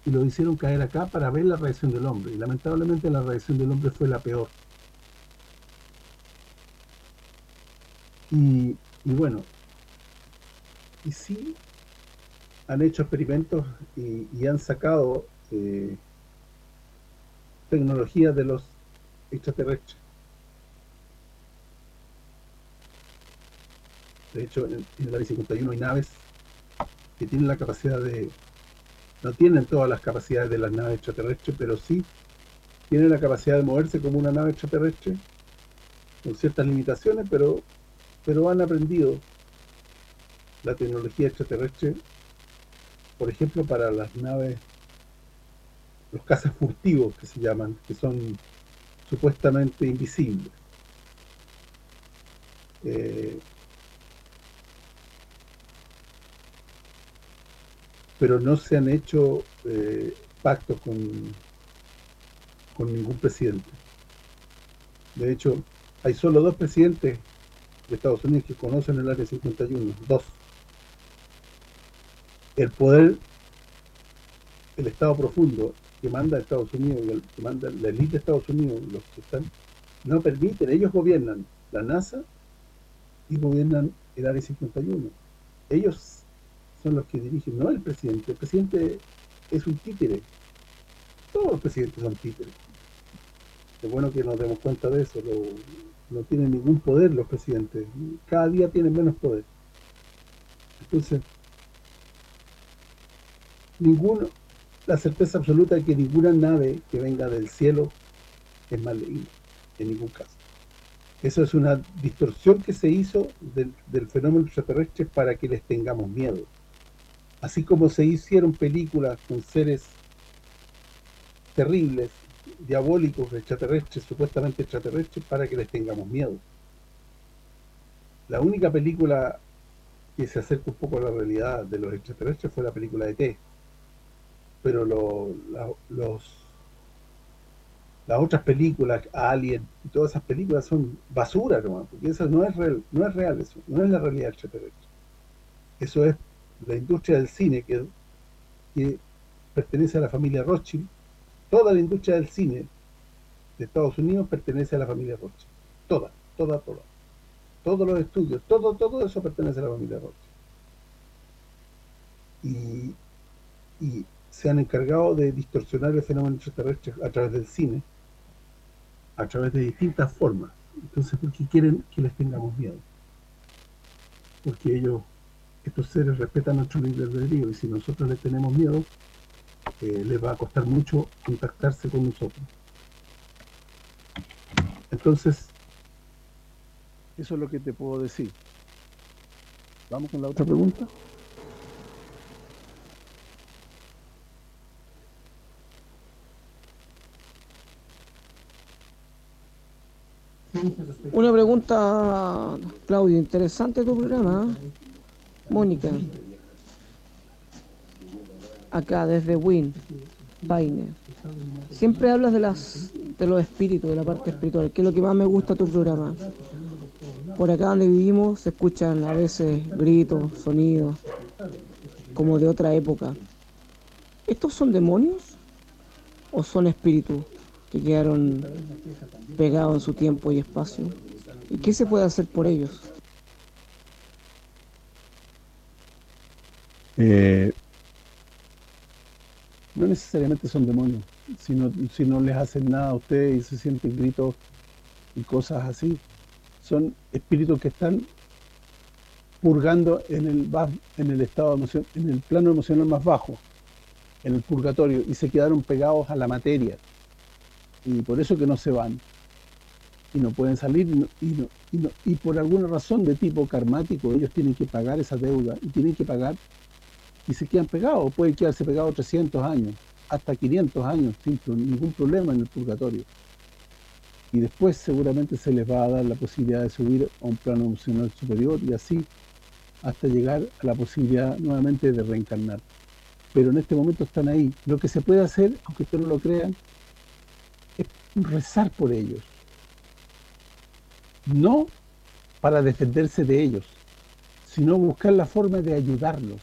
y lo hicieron caer acá para ver la reacción del hombre. Y lamentablemente la reacción del hombre fue la peor. Y, y bueno y sí han hecho experimentos y, han sacado eh, tecnología de los extraterrestres. De hecho, en, en el área 51 hay naves que tienen la capacidad de... No tienen todas las capacidades de las naves extraterrestres, pero sí tienen la capacidad de moverse como una nave extraterrestre, con ciertas limitaciones, pero, pero han aprendido la tecnología extraterrestre, por ejemplo, para las naves, los cazas furtivos que se llaman, que son supuestamente invisibles. Eh, pero no se han hecho eh, pactos con, con ningún presidente. De hecho, hay solo dos presidentes de Estados Unidos que conocen el Área 51, dos. El poder, el Estado profundo que manda Estados Unidos, el, que manda la élite de Estados Unidos, los que están, no permiten, ellos gobiernan la NASA y gobiernan el Área 51. Ellos son los que dirigen, no el presidente. El presidente es un títere. Todos los presidentes son títeres. Es bueno que nos demos cuenta de eso. No tienen ningún poder los presidentes. Cada día tienen menos poder. Entonces, ninguno, la certeza absoluta de que ninguna nave que venga del cielo es maligna, en ningún caso. Eso es una distorsión que se hizo del, del fenómeno extraterrestre para que les tengamos miedo. Así como se hicieron películas con seres terribles, diabólicos, extraterrestres, supuestamente extraterrestres, para que les tengamos miedo. La única película que se acerca un poco a la realidad de los extraterrestres fue la película de T. Pero los las otras películas, Alien, y todas esas películas son basura nomás, porque eso no es real, no es real eso, no es la realidad extraterrestre. Eso es la industria del cine que, que pertenece a la familia Rothschild, toda la industria del cine de Estados Unidos pertenece a la familia Rothschild, toda, toda, toda. Todos los estudios, todo, todo eso pertenece a la familia Rothschild. Y, y se han encargado de distorsionar el fenómeno extraterrestre a través del cine, a través de distintas formas. Entonces, porque quieren que les tengamos miedo. Porque ellos, estos seres respetan nuestro libre albedrío y si nosotros les tenemos miedo, eh, les va a costar mucho contactarse con nosotros. Entonces, eso es lo que te puedo decir. Vamos con la otra pregunta. Una pregunta, Claudio, interesante tu programa. ¿eh? Mónica. Acá desde Win, Vainer. Siempre hablas de las de los espíritus, de la parte espiritual, que es lo que más me gusta tu programa. Por acá donde vivimos se escuchan a veces gritos, sonidos, como de otra época. ¿Estos son demonios o son espíritus? Que quedaron pegados en su tiempo y espacio. ¿Y qué se puede hacer por ellos? Eh, no necesariamente son demonios, si no, si no les hacen nada a ustedes y se sienten gritos y cosas así. Son espíritus que están purgando en el en el estado emocional, en el plano emocional más bajo, en el purgatorio, y se quedaron pegados a la materia y por eso que no se van. Y no pueden salir y, y, por alguna razón de tipo karmático ellos tienen que pagar esa deuda y tienen que pagar y se quedan pegados, pueden quedarse pegados 300 años, hasta 500 años sin ningún problema en el purgatorio. Y después seguramente se les va a dar la posibilidad de subir a un plano emocional superior y así hasta llegar a la posibilidad nuevamente de reencarnar. Pero en este momento están ahí. Lo que se puede hacer, aunque ustedes no lo crean rezar por ellos. No para defenderse de ellos, sino buscar la forma de ayudarlos.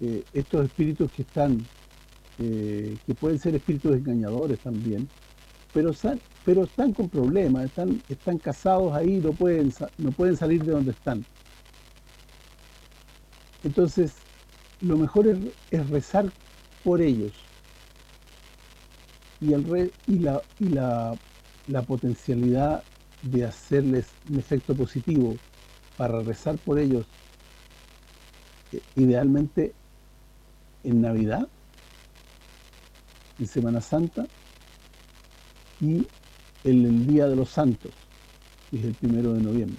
Eh, estos espíritus que están, eh, que pueden ser espíritus engañadores también, pero están, con problemas, están, casados ahí, no pueden salir de donde están. Entonces, lo mejor es rezar por ellos, y, el y, la, y la, la potencialidad de hacerles un efecto positivo para rezar por ellos, eh, idealmente en Navidad, en Semana Santa y en el Día de los Santos, que es el primero de noviembre.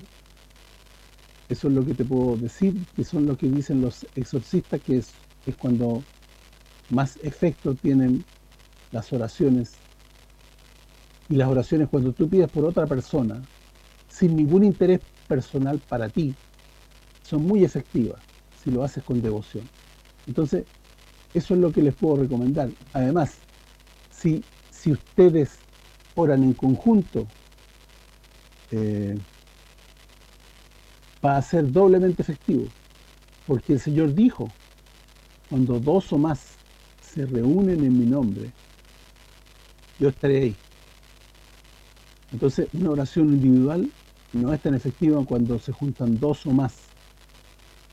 Eso es lo que te puedo decir, que son lo que dicen los exorcistas, que es, es cuando más efecto tienen las oraciones. Y las oraciones cuando tú pides por otra persona sin ningún interés personal para ti son muy efectivas si lo haces con devoción. Entonces eso es lo que les puedo recomendar. Además si, si ustedes oran en conjunto eh, va a ser doblemente efectivo. Porque el Señor dijo cuando dos o más se reúnen en mi nombre yo estaré ahí. Entonces, una oración individual no es tan efectiva cuando se juntan dos o más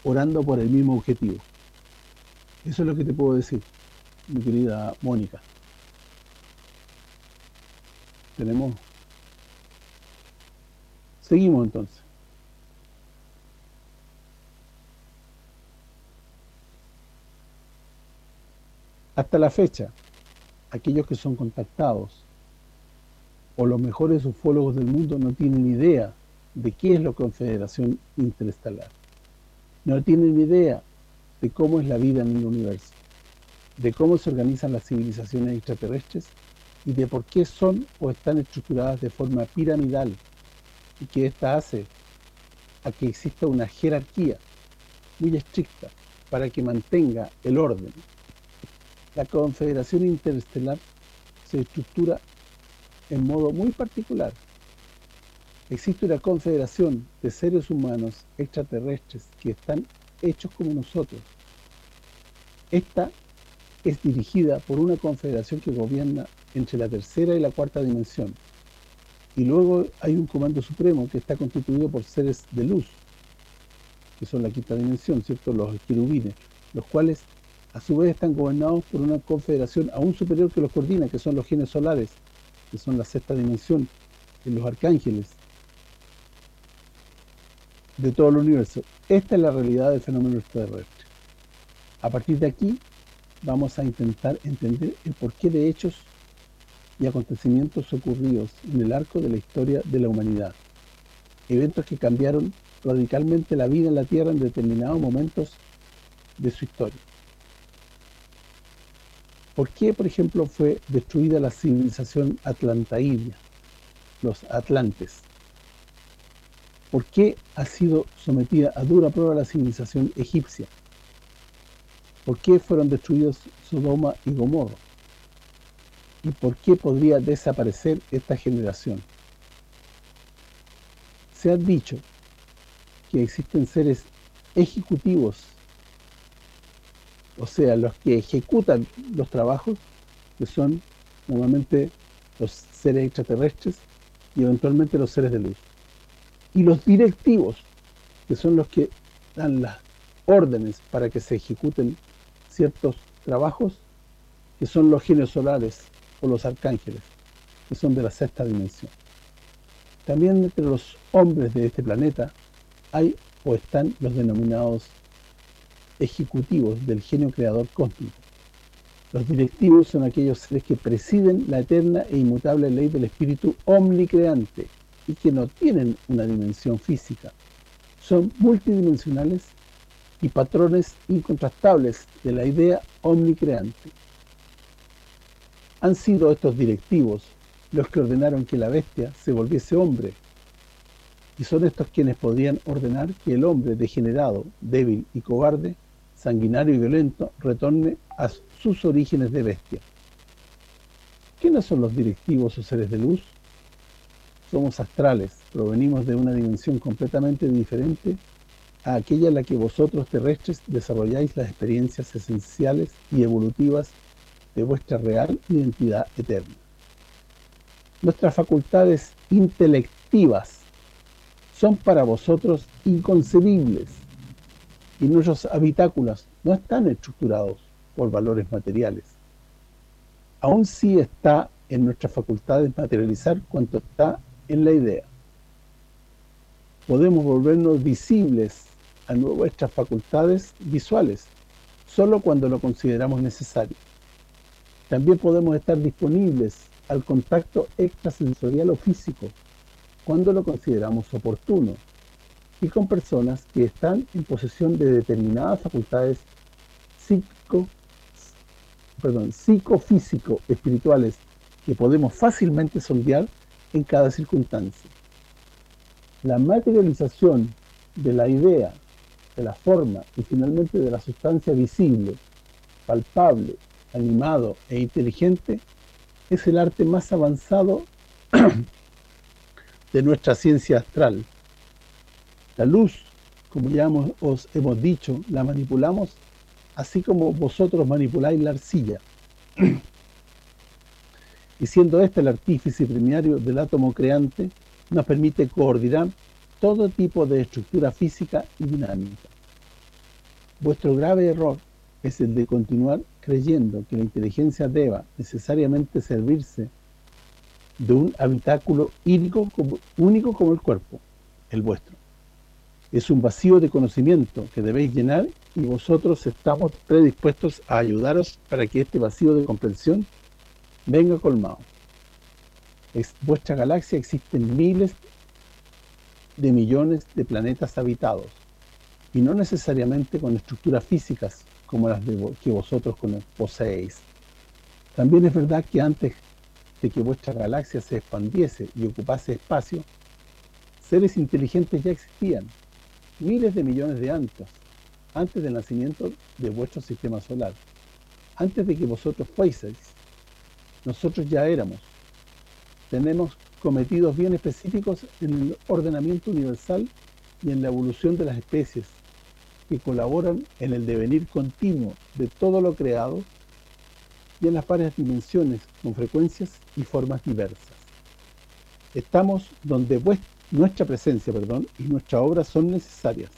orando por el mismo objetivo. Eso es lo que te puedo decir, mi querida Mónica. Tenemos... Seguimos entonces. Hasta la fecha, aquellos que son contactados o los mejores ufólogos del mundo no tienen idea de qué es la Confederación Interestelar. No tienen idea de cómo es la vida en el universo, de cómo se organizan las civilizaciones extraterrestres y de por qué son o están estructuradas de forma piramidal y que ésta hace a que exista una jerarquía muy estricta para que mantenga el orden. La Confederación Interestelar se estructura en modo muy particular. Existe una confederación de seres humanos extraterrestres que están hechos como nosotros. Esta es dirigida por una confederación que gobierna entre la tercera y la cuarta dimensión. Y luego hay un comando supremo que está constituido por seres de luz, que son la quinta dimensión, ¿cierto? Los querubines, los cuales a su vez están gobernados por una confederación aún superior que los coordina, que son los genes solares, que son la sexta dimensión, en los arcángeles de todo el universo. Esta es la realidad del fenómeno extraterrestre. A partir de aquí vamos a intentar entender el porqué de hechos y acontecimientos ocurridos en el arco de la historia de la humanidad. Eventos que cambiaron radicalmente la vida en la Tierra en determinados momentos de su historia. ¿Por qué, por ejemplo, fue destruida la civilización atlantaídia, los atlantes? ¿Por qué ha sido sometida a dura prueba la civilización egipcia? ¿Por qué fueron destruidos Sodoma y Gomorra? ¿Y por qué podría desaparecer esta generación? Se ha dicho que existen seres ejecutivos o sea, los que ejecutan los trabajos, que son normalmente los seres extraterrestres y eventualmente los seres de luz. Y los directivos, que son los que dan las órdenes para que se ejecuten ciertos trabajos, que son los genios solares o los arcángeles, que son de la sexta dimensión. También entre los hombres de este planeta hay o están los denominados ejecutivos del genio creador cósmico. Los directivos son aquellos seres que presiden la eterna e inmutable ley del espíritu omnicreante y que no tienen una dimensión física. Son multidimensionales y patrones incontrastables de la idea omnicreante. Han sido estos directivos los que ordenaron que la bestia se volviese hombre, y son estos quienes podían ordenar que el hombre degenerado, débil y cobarde sanguinario y violento retorne a sus orígenes de bestia. ¿Quiénes son los directivos o seres de luz? Somos astrales, provenimos de una dimensión completamente diferente a aquella en la que vosotros terrestres desarrolláis las experiencias esenciales y evolutivas de vuestra real identidad eterna. Nuestras facultades intelectivas son para vosotros inconcebibles, y nuestros habitáculos no están estructurados por valores materiales. Aún sí está en nuestras facultades materializar cuanto está en la idea. Podemos volvernos visibles a nuestras facultades visuales, solo cuando lo consideramos necesario. También podemos estar disponibles al contacto extrasensorial o físico, cuando lo consideramos oportuno, y con personas que están en posesión de determinadas facultades psico, perdón, psicofísico espirituales que podemos fácilmente sondear en cada circunstancia. La materialización de la idea, de la forma y finalmente de la sustancia visible, palpable, animado e inteligente es el arte más avanzado de nuestra ciencia astral la luz, como ya os hemos dicho, la manipulamos así como vosotros manipuláis la arcilla. y siendo este el artífice primario del átomo creante, nos permite coordinar todo tipo de estructura física y dinámica. Vuestro grave error es el de continuar creyendo que la inteligencia deba necesariamente servirse de un habitáculo único como el cuerpo, el vuestro es un vacío de conocimiento que debéis llenar y vosotros estamos predispuestos a ayudaros para que este vacío de comprensión venga colmado. En vuestra galaxia existen miles de millones de planetas habitados, y no necesariamente con estructuras físicas como las que vosotros poseéis. También es verdad que antes de que vuestra galaxia se expandiese y ocupase espacio, seres inteligentes ya existían, miles de millones de años, antes del nacimiento de vuestro sistema solar. Antes de que vosotros fueseis, nosotros ya éramos. Tenemos cometidos bien específicos en el ordenamiento universal y en la evolución de las especies, que colaboran en el devenir continuo de todo lo creado y en las varias dimensiones con frecuencias y formas diversas. Estamos donde nuestra presencia perdón, y nuestra obra son necesarias.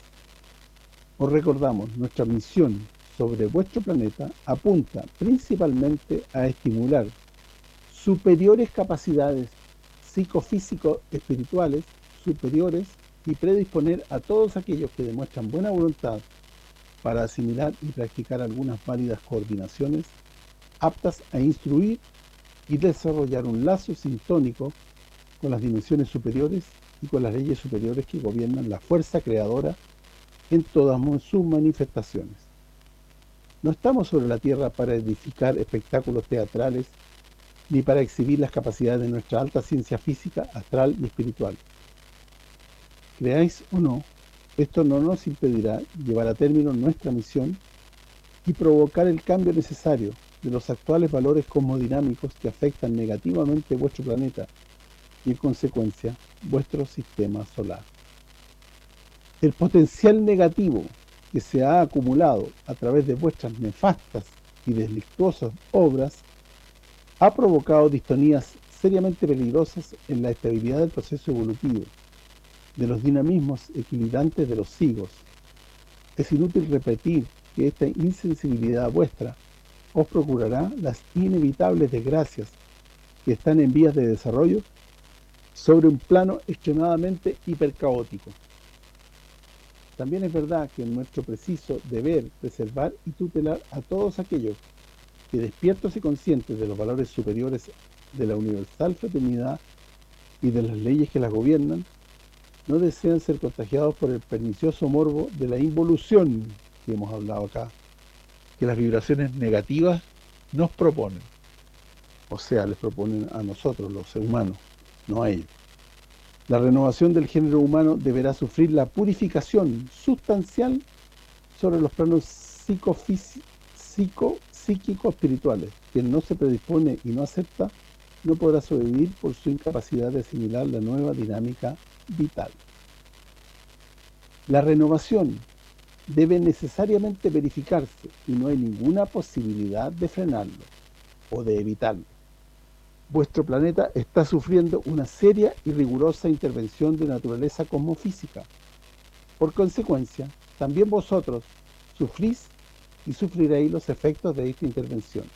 Os recordamos, nuestra misión sobre vuestro planeta apunta principalmente a estimular superiores capacidades psicofísico-espirituales superiores y predisponer a todos aquellos que demuestran buena voluntad para asimilar y practicar algunas válidas coordinaciones aptas a instruir y desarrollar un lazo sintónico con las dimensiones superiores y con las leyes superiores que gobiernan la fuerza creadora en todas sus manifestaciones. No estamos sobre la Tierra para edificar espectáculos teatrales ni para exhibir las capacidades de nuestra alta ciencia física, astral y espiritual. Creáis o no, esto no nos impedirá llevar a término nuestra misión y provocar el cambio necesario de los actuales valores cosmodinámicos que afectan negativamente vuestro planeta y en consecuencia vuestro sistema solar. El potencial negativo que se ha acumulado a través de vuestras nefastas y delictuosas obras ha provocado distonías seriamente peligrosas en la estabilidad del proceso evolutivo, de los dinamismos equilibrantes de los sigos. Es inútil repetir que esta insensibilidad vuestra os procurará las inevitables desgracias que están en vías de desarrollo sobre un plano extremadamente hipercaótico. También es verdad que es nuestro preciso deber preservar y tutelar a todos aquellos que despiertos y conscientes de los valores superiores de la universal fraternidad y de las leyes que las gobiernan, no desean ser contagiados por el pernicioso morbo de la involución que hemos hablado acá, que las vibraciones negativas nos proponen. O sea, les proponen a nosotros, los humanos, no a ellos. La renovación del género humano deberá sufrir la purificación sustancial sobre los planos psico, psíquico-espirituales. Quien no se predispone y no acepta, no podrá sobrevivir por su incapacidad de asimilar la nueva dinámica vital. La renovación debe necesariamente verificarse y no hay ninguna posibilidad de frenarlo o de evitarlo. Vuestro planeta está sufriendo una seria y rigurosa intervención de naturaleza cosmofísica. Por consecuencia, también vosotros sufrís y sufriréis los efectos de esta intervención.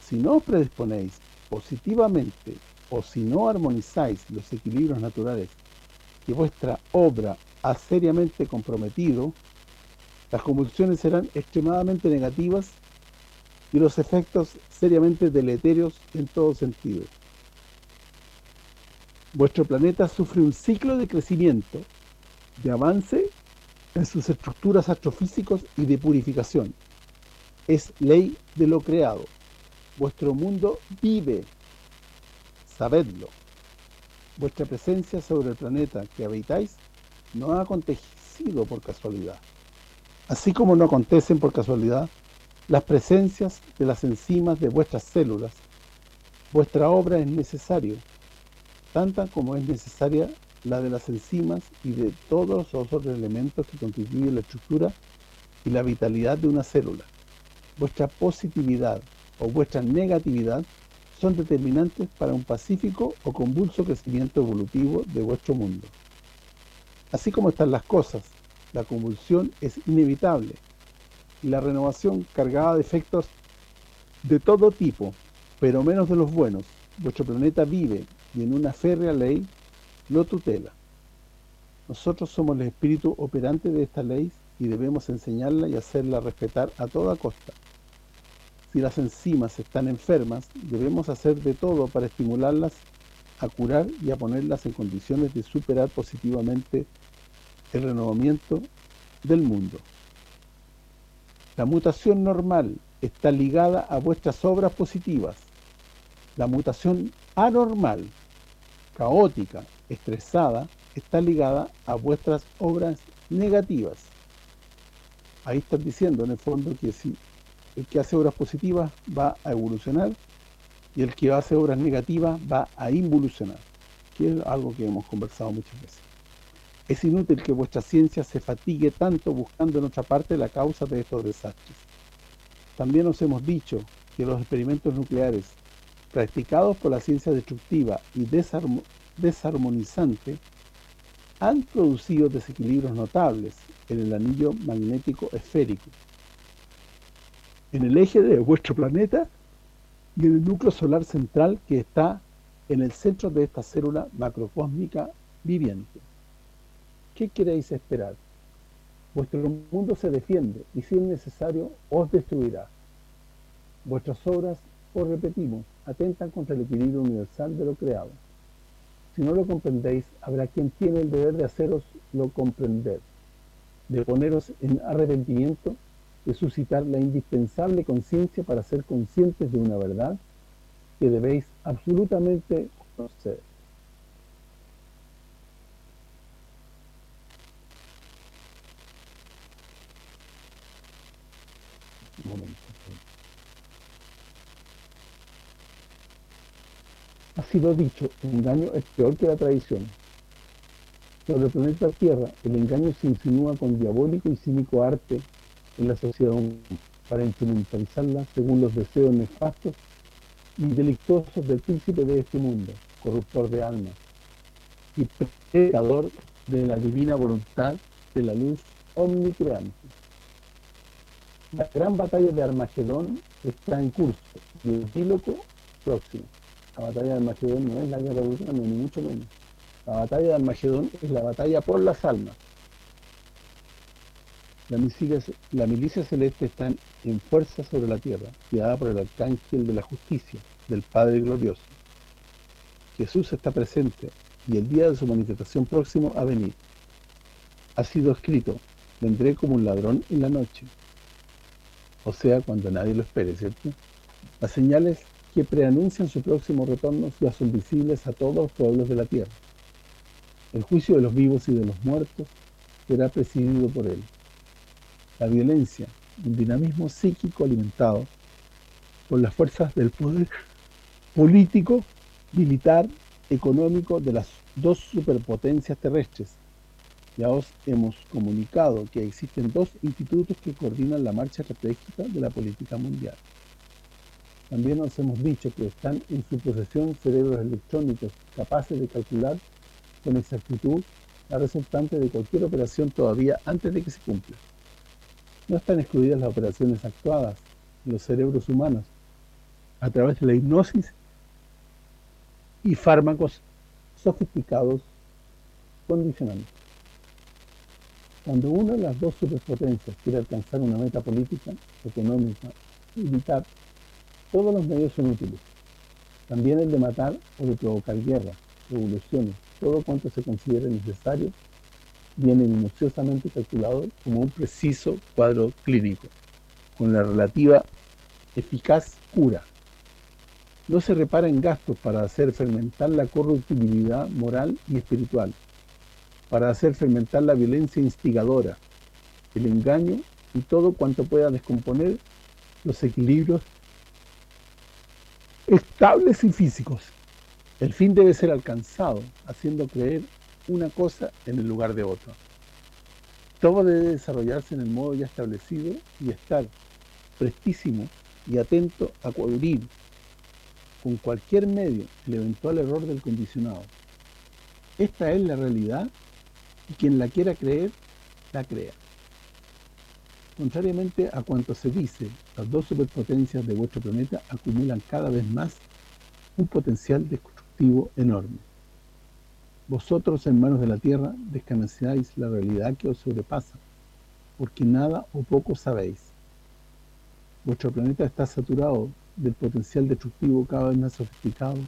Si no os predisponéis positivamente o si no armonizáis los equilibrios naturales que vuestra obra ha seriamente comprometido, las convulsiones serán extremadamente negativas y los efectos seriamente deleterios en todo sentido. Vuestro planeta sufre un ciclo de crecimiento, de avance en sus estructuras astrofísicos y de purificación. Es ley de lo creado. Vuestro mundo vive. Sabedlo. Vuestra presencia sobre el planeta que habitáis no ha acontecido por casualidad. Así como no acontecen por casualidad las presencias de las enzimas de vuestras células, vuestra obra es necesaria, tanta como es necesaria la de las enzimas y de todos los otros elementos que constituyen la estructura y la vitalidad de una célula. Vuestra positividad o vuestra negatividad son determinantes para un pacífico o convulso crecimiento evolutivo de vuestro mundo. Así como están las cosas, la convulsión es inevitable y la renovación cargada de efectos de todo tipo, pero menos de los buenos. Vuestro planeta vive y en una férrea ley lo tutela. Nosotros somos el espíritu operante de esta ley y debemos enseñarla y hacerla respetar a toda costa. Si las enzimas están enfermas, debemos hacer de todo para estimularlas a curar y a ponerlas en condiciones de superar positivamente el renovamiento del mundo. La mutación normal está ligada a vuestras obras positivas. La mutación anormal, caótica, estresada, está ligada a vuestras obras negativas. Ahí están diciendo en el fondo que si el que hace obras positivas va a evolucionar y el que hace obras negativas va a involucionar, que es algo que hemos conversado muchas veces. Es inútil que vuestra ciencia se fatigue tanto buscando en otra parte la causa de estos desastres. También os hemos dicho que los experimentos nucleares practicados por la ciencia destructiva y desarmonizante han producido desequilibrios notables en el anillo magnético esférico, en el eje de vuestro planeta y en el núcleo solar central que está en el centro de esta célula macrocósmica viviente. ¿Qué queréis esperar? Vuestro mundo se defiende y si es necesario os destruirá. Vuestras obras, os repetimos, atentan contra el equilibrio universal de lo creado. Si no lo comprendéis, habrá quien tiene el deber de haceros lo comprender, de poneros en arrepentimiento de suscitar la indispensable conciencia para ser conscientes de una verdad que debéis absolutamente conocer. Ha sido dicho, el engaño es peor que la tradición. Sobre el planeta Tierra, el engaño se insinúa con diabólico y cínico arte en la sociedad para instrumentalizarla según los deseos nefastos y delictuosos del príncipe de este mundo, corruptor de almas y pecador de la divina voluntad de la luz omnicreante. La gran batalla de Armagedón está en curso y el próximo. La batalla de Armagedón no es la guerra de ni mucho menos. La batalla de Armagedón es la batalla por las almas, la milicia, celeste está en fuerza sobre la tierra, guiada por el arcángel de la justicia, del Padre glorioso. Jesús está presente y el día de su manifestación próximo a venir. Ha sido escrito, vendré como un ladrón en la noche. O sea, cuando nadie lo espere, ¿cierto? Las señales que preanuncian su próximo retorno ya son visibles a todos los pueblos de la tierra. El juicio de los vivos y de los muertos será presidido por él la violencia, un dinamismo psíquico alimentado por las fuerzas del poder político, militar, económico de las dos superpotencias terrestres. Ya os hemos comunicado que existen dos institutos que coordinan la marcha estratégica de la política mundial. También os hemos dicho que están en su posesión cerebros electrónicos capaces de calcular con exactitud la resultante de cualquier operación todavía antes de que se cumpla. No están excluidas las operaciones actuadas en los cerebros humanos a través de la hipnosis y fármacos sofisticados condicionantes. Cuando una de las dos superpotencias quiere alcanzar una meta política, económica militar, todos los medios son útiles. También el de matar o de provocar guerras, revoluciones, todo cuanto se considere necesario viene minuciosamente calculado como un preciso cuadro clínico, con la relativa eficaz cura. No se repara en gastos para hacer fermentar la corruptibilidad moral y espiritual, para hacer fermentar la violencia instigadora, el engaño y todo cuanto pueda descomponer los equilibrios estables y físicos. El fin debe ser alcanzado, haciendo creer una cosa en el lugar de otra. Todo debe desarrollarse en el modo ya establecido y estar prestísimo y atento a cubrir con cualquier medio el eventual error del condicionado. Esta es la realidad y quien la quiera creer, la crea. Contrariamente a cuanto se dice, las dos superpotencias de vuestro planeta acumulan cada vez más un potencial destructivo enorme. Vosotros, hermanos de la tierra, descansáis la realidad que os sobrepasa, porque nada o poco sabéis. Vuestro planeta está saturado del potencial destructivo cada vez más sofisticado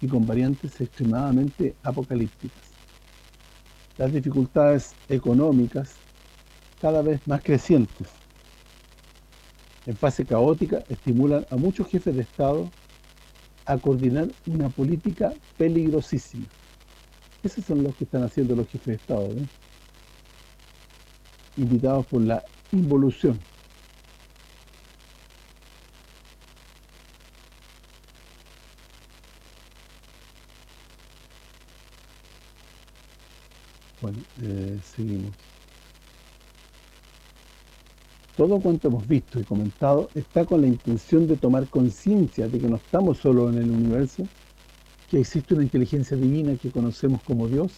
y con variantes extremadamente apocalípticas. Las dificultades económicas cada vez más crecientes en fase caótica estimulan a muchos jefes de Estado a coordinar una política peligrosísima. Esos son los que están haciendo los jefes de Estado, invitados por la involución. Bueno, eh, seguimos. Todo cuanto hemos visto y comentado está con la intención de tomar conciencia de que no estamos solo en el universo, que existe una inteligencia divina que conocemos como Dios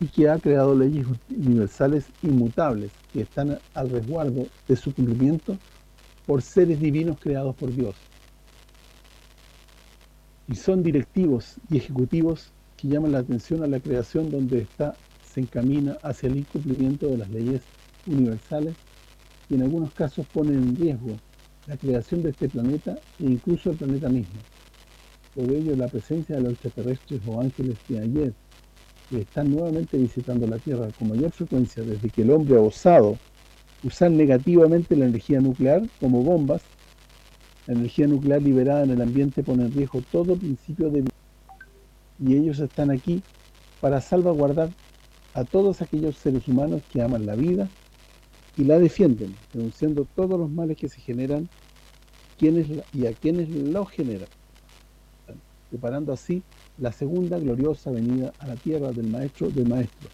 y que ha creado leyes universales inmutables que están al resguardo de su cumplimiento por seres divinos creados por Dios. Y son directivos y ejecutivos que llaman la atención a la creación donde está se encamina hacia el incumplimiento de las leyes universales y en algunos casos ponen en riesgo la creación de este planeta e incluso el planeta mismo. Por ello, la presencia de los extraterrestres o ángeles de ayer, que están nuevamente visitando la Tierra con mayor frecuencia desde que el hombre ha osado usar negativamente la energía nuclear como bombas, la energía nuclear liberada en el ambiente pone en riesgo todo principio de vida. Y ellos están aquí para salvaguardar a todos aquellos seres humanos que aman la vida y la defienden, denunciando todos los males que se generan quienes y a quienes los generan, preparando así la segunda gloriosa venida a la tierra del Maestro de Maestros,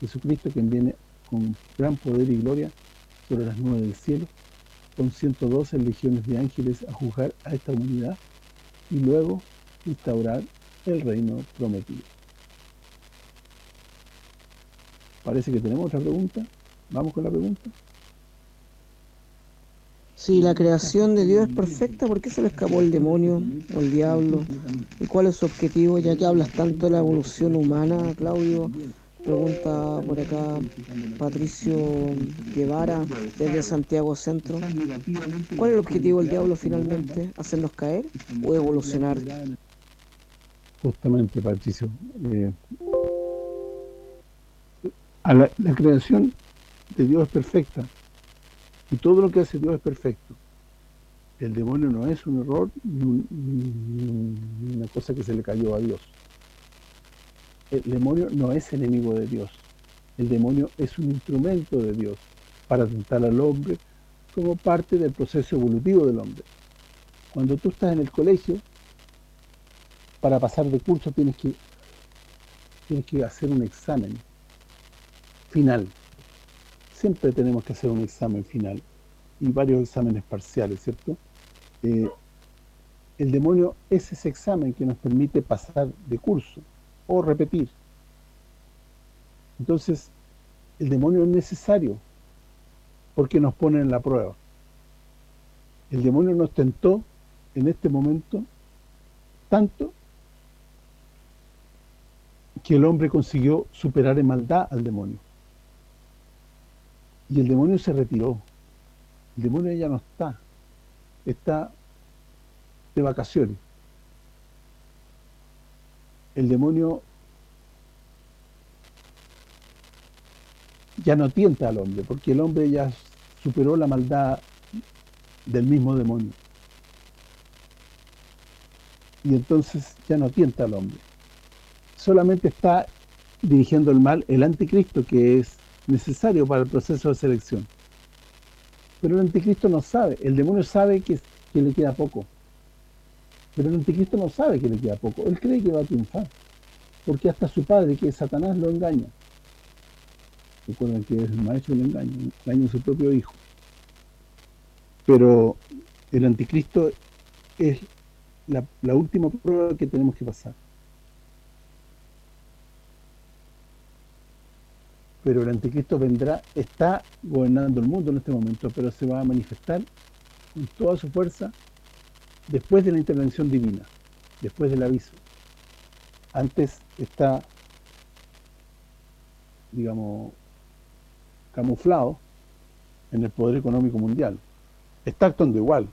Jesucristo quien viene con gran poder y gloria sobre las nubes del cielo, con 112 legiones de ángeles a juzgar a esta humanidad y luego instaurar el reino prometido. Parece que tenemos otra pregunta. Vamos con la pregunta. Si la creación de Dios es perfecta, ¿por qué se le escapó el demonio o el diablo? ¿Y cuál es su objetivo? Ya que hablas tanto de la evolución humana, Claudio, pregunta por acá Patricio Guevara desde Santiago Centro. ¿Cuál es el objetivo del diablo finalmente? ¿Hacernos caer o evolucionar? Justamente, Patricio. Eh, la, creación de Dios es perfecta y todo lo que hace Dios es perfecto. El demonio no es un error ni, una cosa que se le cayó a Dios. El demonio no es enemigo de Dios. El demonio es un instrumento de Dios para atentar al hombre como parte del proceso evolutivo del hombre. Cuando tú estás en el colegio, para pasar de curso tienes que, tienes que hacer un examen final. Siempre tenemos que hacer un examen final y varios exámenes parciales, ¿cierto? Eh, el demonio es ese examen que nos permite pasar de curso o repetir. Entonces, el demonio es necesario porque nos pone en la prueba. El demonio nos tentó en este momento tanto que el hombre consiguió superar en maldad al demonio. Y el demonio se retiró. El demonio ya no está. Está de vacaciones. El demonio ya no tienta al hombre, porque el hombre ya superó la maldad del mismo demonio. Y entonces ya no tienta al hombre. Solamente está dirigiendo el mal el anticristo, que es necesario para el proceso de selección. Pero el anticristo no sabe, el demonio sabe que, le queda poco. Pero el anticristo no sabe que le queda poco, él cree que va a triunfar. Porque hasta su padre, que es Satanás, lo engaña. Recuerden que es el maestro del engaño, engaña a su propio hijo. Pero el anticristo es la última prueba que tenemos que pasar. Pero el anticristo vendrá, está gobernando el mundo en este momento, pero se va a manifestar con toda su fuerza después de la intervención divina, después del aviso. Antes está, digamos, camuflado en el poder económico mundial. Está actuando igual,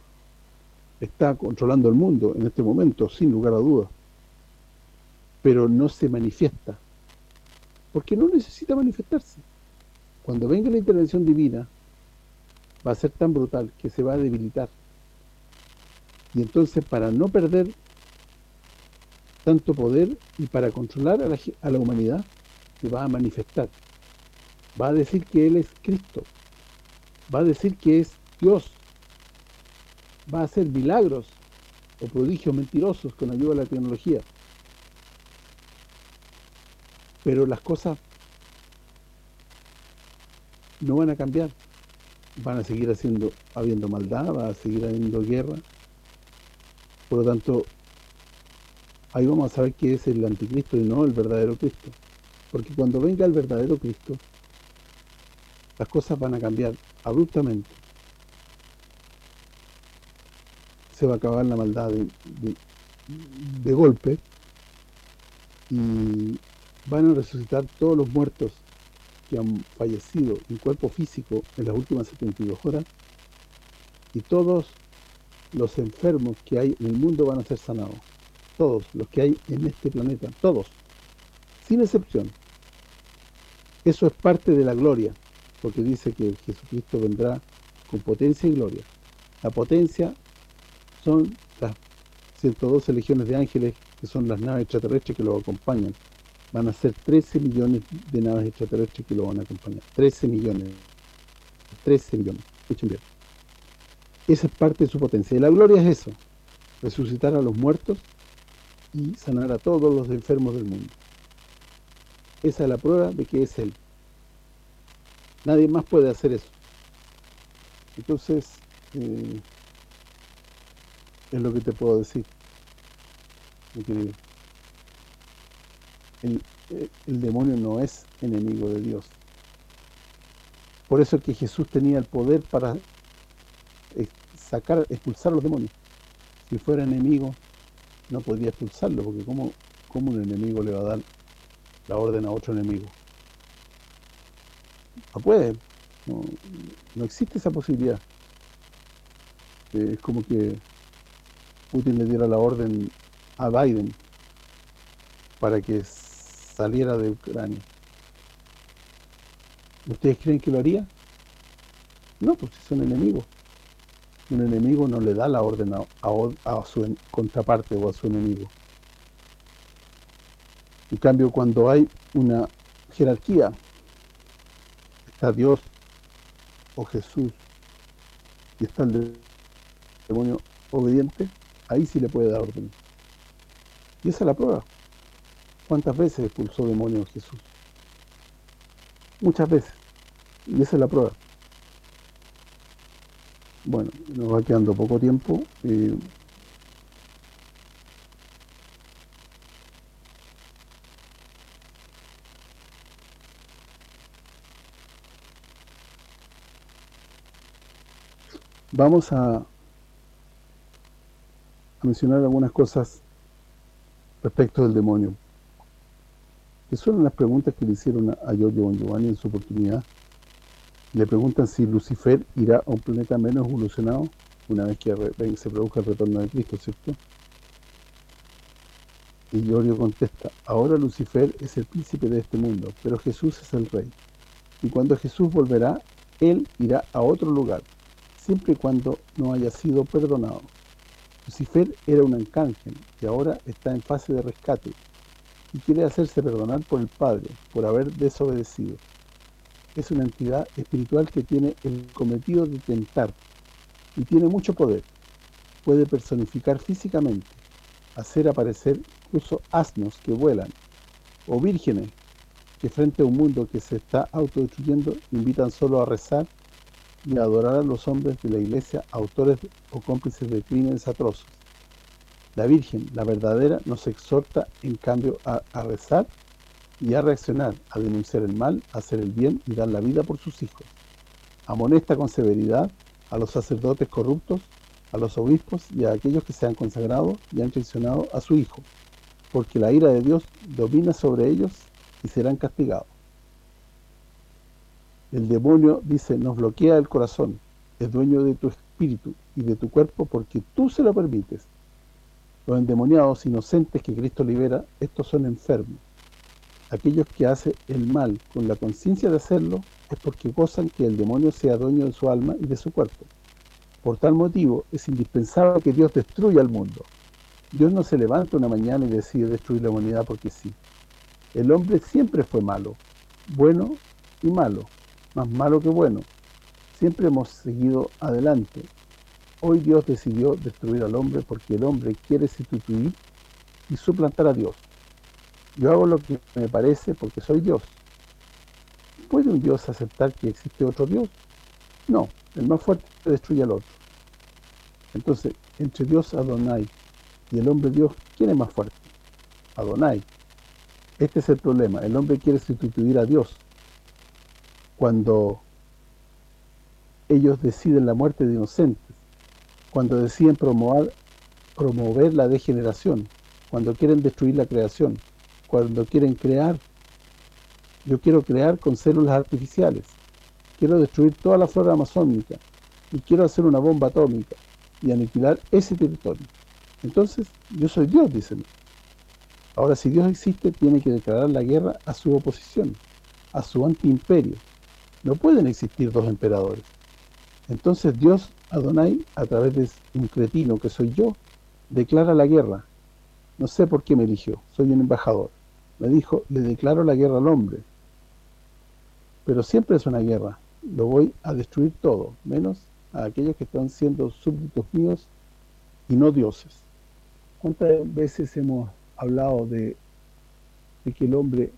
está controlando el mundo en este momento, sin lugar a dudas. pero no se manifiesta, porque no necesita manifestarse. Cuando venga la intervención divina, va a ser tan brutal que se va a debilitar. Y entonces, para no perder tanto poder y para controlar a la, humanidad, se va a manifestar. Va a decir que Él es Cristo. Va a decir que es Dios. Va a hacer milagros o prodigios mentirosos con ayuda de la tecnología. Pero las cosas no van a cambiar. Van a seguir haciendo habiendo maldad, va a seguir habiendo guerra. Por lo tanto, ahí vamos a saber qué es el anticristo y no el verdadero Cristo. Porque cuando venga el verdadero Cristo, las cosas van a cambiar abruptamente. Se va a acabar la maldad de, de, golpe y van a resucitar todos los muertos que han fallecido en cuerpo físico en las últimas 72 horas y todos los enfermos que hay en el mundo van a ser sanados. Todos los que hay en este planeta, todos, sin excepción. Eso es parte de la gloria, porque dice que Jesucristo vendrá con potencia y gloria. La potencia son las 112 legiones de ángeles, que son las naves extraterrestres que lo acompañan. Van a ser 13 millones de naves extraterrestres que lo van a acompañar. 13 millones. 13 millones. Escuchen bien. Esa es parte de su potencia. Y la gloria es eso. Resucitar a los muertos y sanar a todos los enfermos del mundo. Esa es la prueba de que es Él. Nadie más puede hacer eso. Entonces, eh, es lo que te puedo decir. El, el demonio no es enemigo de Dios. Por eso es que Jesús tenía el poder para sacar, expulsar a los demonios. Si fuera enemigo, no podría expulsarlo, porque ¿cómo, cómo un enemigo le va a dar la orden a otro enemigo? No puede, no, existe esa posibilidad. es como que Putin le diera la orden a Biden para que saliera de Ucrania. ¿Ustedes creen que lo haría? No, porque son enemigos. Un enemigo no le da la orden a, a, su contraparte o a su enemigo. En cambio, cuando hay una jerarquía, está Dios o Jesús y está el demonio obediente, ahí sí le puede dar orden. Y esa es la prueba. ¿Cuántas veces expulsó demonios Jesús? Muchas veces. Y esa es la prueba. Bueno, nos va quedando poco tiempo. Eh, vamos a, a, mencionar algunas cosas respecto del demonio que son las preguntas que le hicieron a, Giorgio Bon Giovanni en su oportunidad. Le preguntan si Lucifer irá a un planeta menos evolucionado una vez que se produzca el retorno de Cristo, ¿cierto? Y Giorgio contesta, ahora Lucifer es el príncipe de este mundo, pero Jesús es el rey. Y cuando Jesús volverá, él irá a otro lugar, siempre y cuando no haya sido perdonado. Lucifer era un arcángel y ahora está en fase de rescate y quiere hacerse perdonar por el Padre, por haber desobedecido. Es una entidad espiritual que tiene el cometido de tentar y tiene mucho poder. Puede personificar físicamente, hacer aparecer incluso asnos que vuelan, o vírgenes que frente a un mundo que se está autodestruyendo invitan solo a rezar y a adorar a los hombres de la iglesia, autores o cómplices de crímenes atroces. La Virgen, la verdadera, nos exhorta en cambio a, rezar y a reaccionar, a denunciar el mal, a hacer el bien y dar la vida por sus hijos. Amonesta con severidad a los sacerdotes corruptos, a los obispos y a aquellos que se han consagrado y han traicionado a su Hijo, porque la ira de Dios domina sobre ellos y serán castigados. El demonio, dice, nos bloquea el corazón, es dueño de tu espíritu y de tu cuerpo porque tú se lo permites Los endemoniados inocentes que Cristo libera, estos son enfermos. Aquellos que hacen el mal con la conciencia de hacerlo es porque gozan que el demonio sea dueño de su alma y de su cuerpo. Por tal motivo, es indispensable que Dios destruya el mundo. Dios no se levanta una mañana y decide destruir la humanidad porque sí. El hombre siempre fue malo, bueno y malo, más malo que bueno. Siempre hemos seguido adelante. Hoy Dios decidió destruir al hombre porque el hombre quiere sustituir y suplantar a Dios. Yo hago lo que me parece porque soy Dios. ¿Puede un Dios aceptar que existe otro Dios? No, el más fuerte destruye al otro. Entonces, entre Dios Adonai y el hombre Dios, ¿quién es más fuerte? Adonai. Este es el problema, el hombre quiere sustituir a Dios. Cuando ellos deciden la muerte de inocentes, cuando deciden promover, la degeneración, cuando quieren destruir la creación, cuando quieren crear. Yo quiero crear con células artificiales. Quiero destruir toda la flora amazónica y quiero hacer una bomba atómica y aniquilar ese territorio. Entonces, yo soy Dios, dicen. Ahora, si Dios existe, tiene que declarar la guerra a su oposición, a su antiimperio. No pueden existir dos emperadores. Entonces Dios, Adonai, a través de un cretino que soy yo, declara la guerra. No sé por qué me eligió, soy un embajador. Me dijo, le declaro la guerra al hombre. Pero siempre es una guerra. Lo voy a destruir todo, menos a aquellos que están siendo súbditos míos y no dioses. ¿Cuántas veces hemos hablado de, que el hombre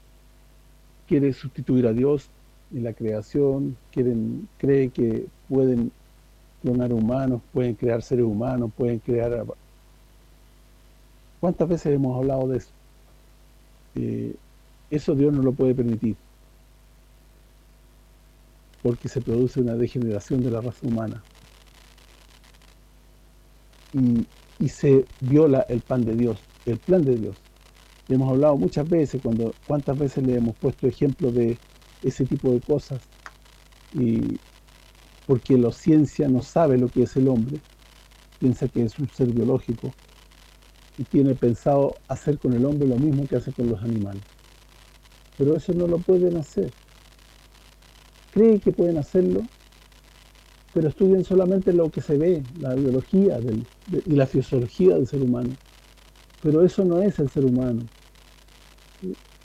quiere sustituir a Dios en la creación, cree que pueden clonar humanos, pueden crear seres humanos, pueden crear... ¿Cuántas veces hemos hablado de eso? Eh, eso Dios no lo puede permitir. Porque se produce una degeneración de la raza humana. Y, y se viola el pan de Dios, el plan de Dios. hemos hablado muchas veces, cuando cuántas veces le hemos puesto ejemplo de ese tipo de cosas, y porque la ciencia no sabe lo que es el hombre, piensa que es un ser biológico, y tiene pensado hacer con el hombre lo mismo que hace con los animales. Pero eso no lo pueden hacer. Creen que pueden hacerlo, pero estudian solamente lo que se ve, la biología y la fisiología del ser humano. Pero eso no es el ser humano.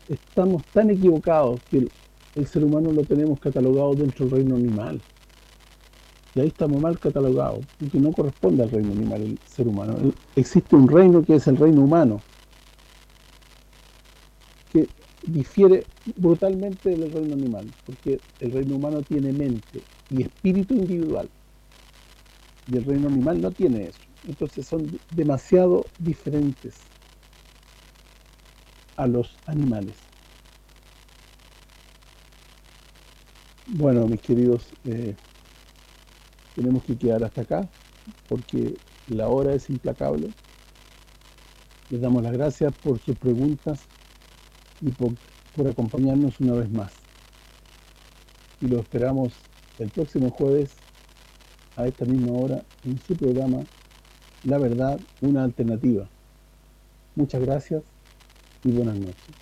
Estamos tan equivocados que el ser humano lo tenemos catalogado dentro del reino animal. Y ahí estamos mal catalogados, porque no corresponde al reino animal el ser humano. Existe un reino que es el reino humano, que difiere brutalmente del reino animal, porque el reino humano tiene mente y espíritu individual, y el reino animal no tiene eso. Entonces son demasiado diferentes a los animales. Bueno, mis queridos, eh, tenemos que quedar hasta acá porque la hora es implacable. Les damos las gracias por sus preguntas y por, por acompañarnos una vez más. Y lo esperamos el próximo jueves a esta misma hora en su programa La Verdad, una alternativa. Muchas gracias y buenas noches.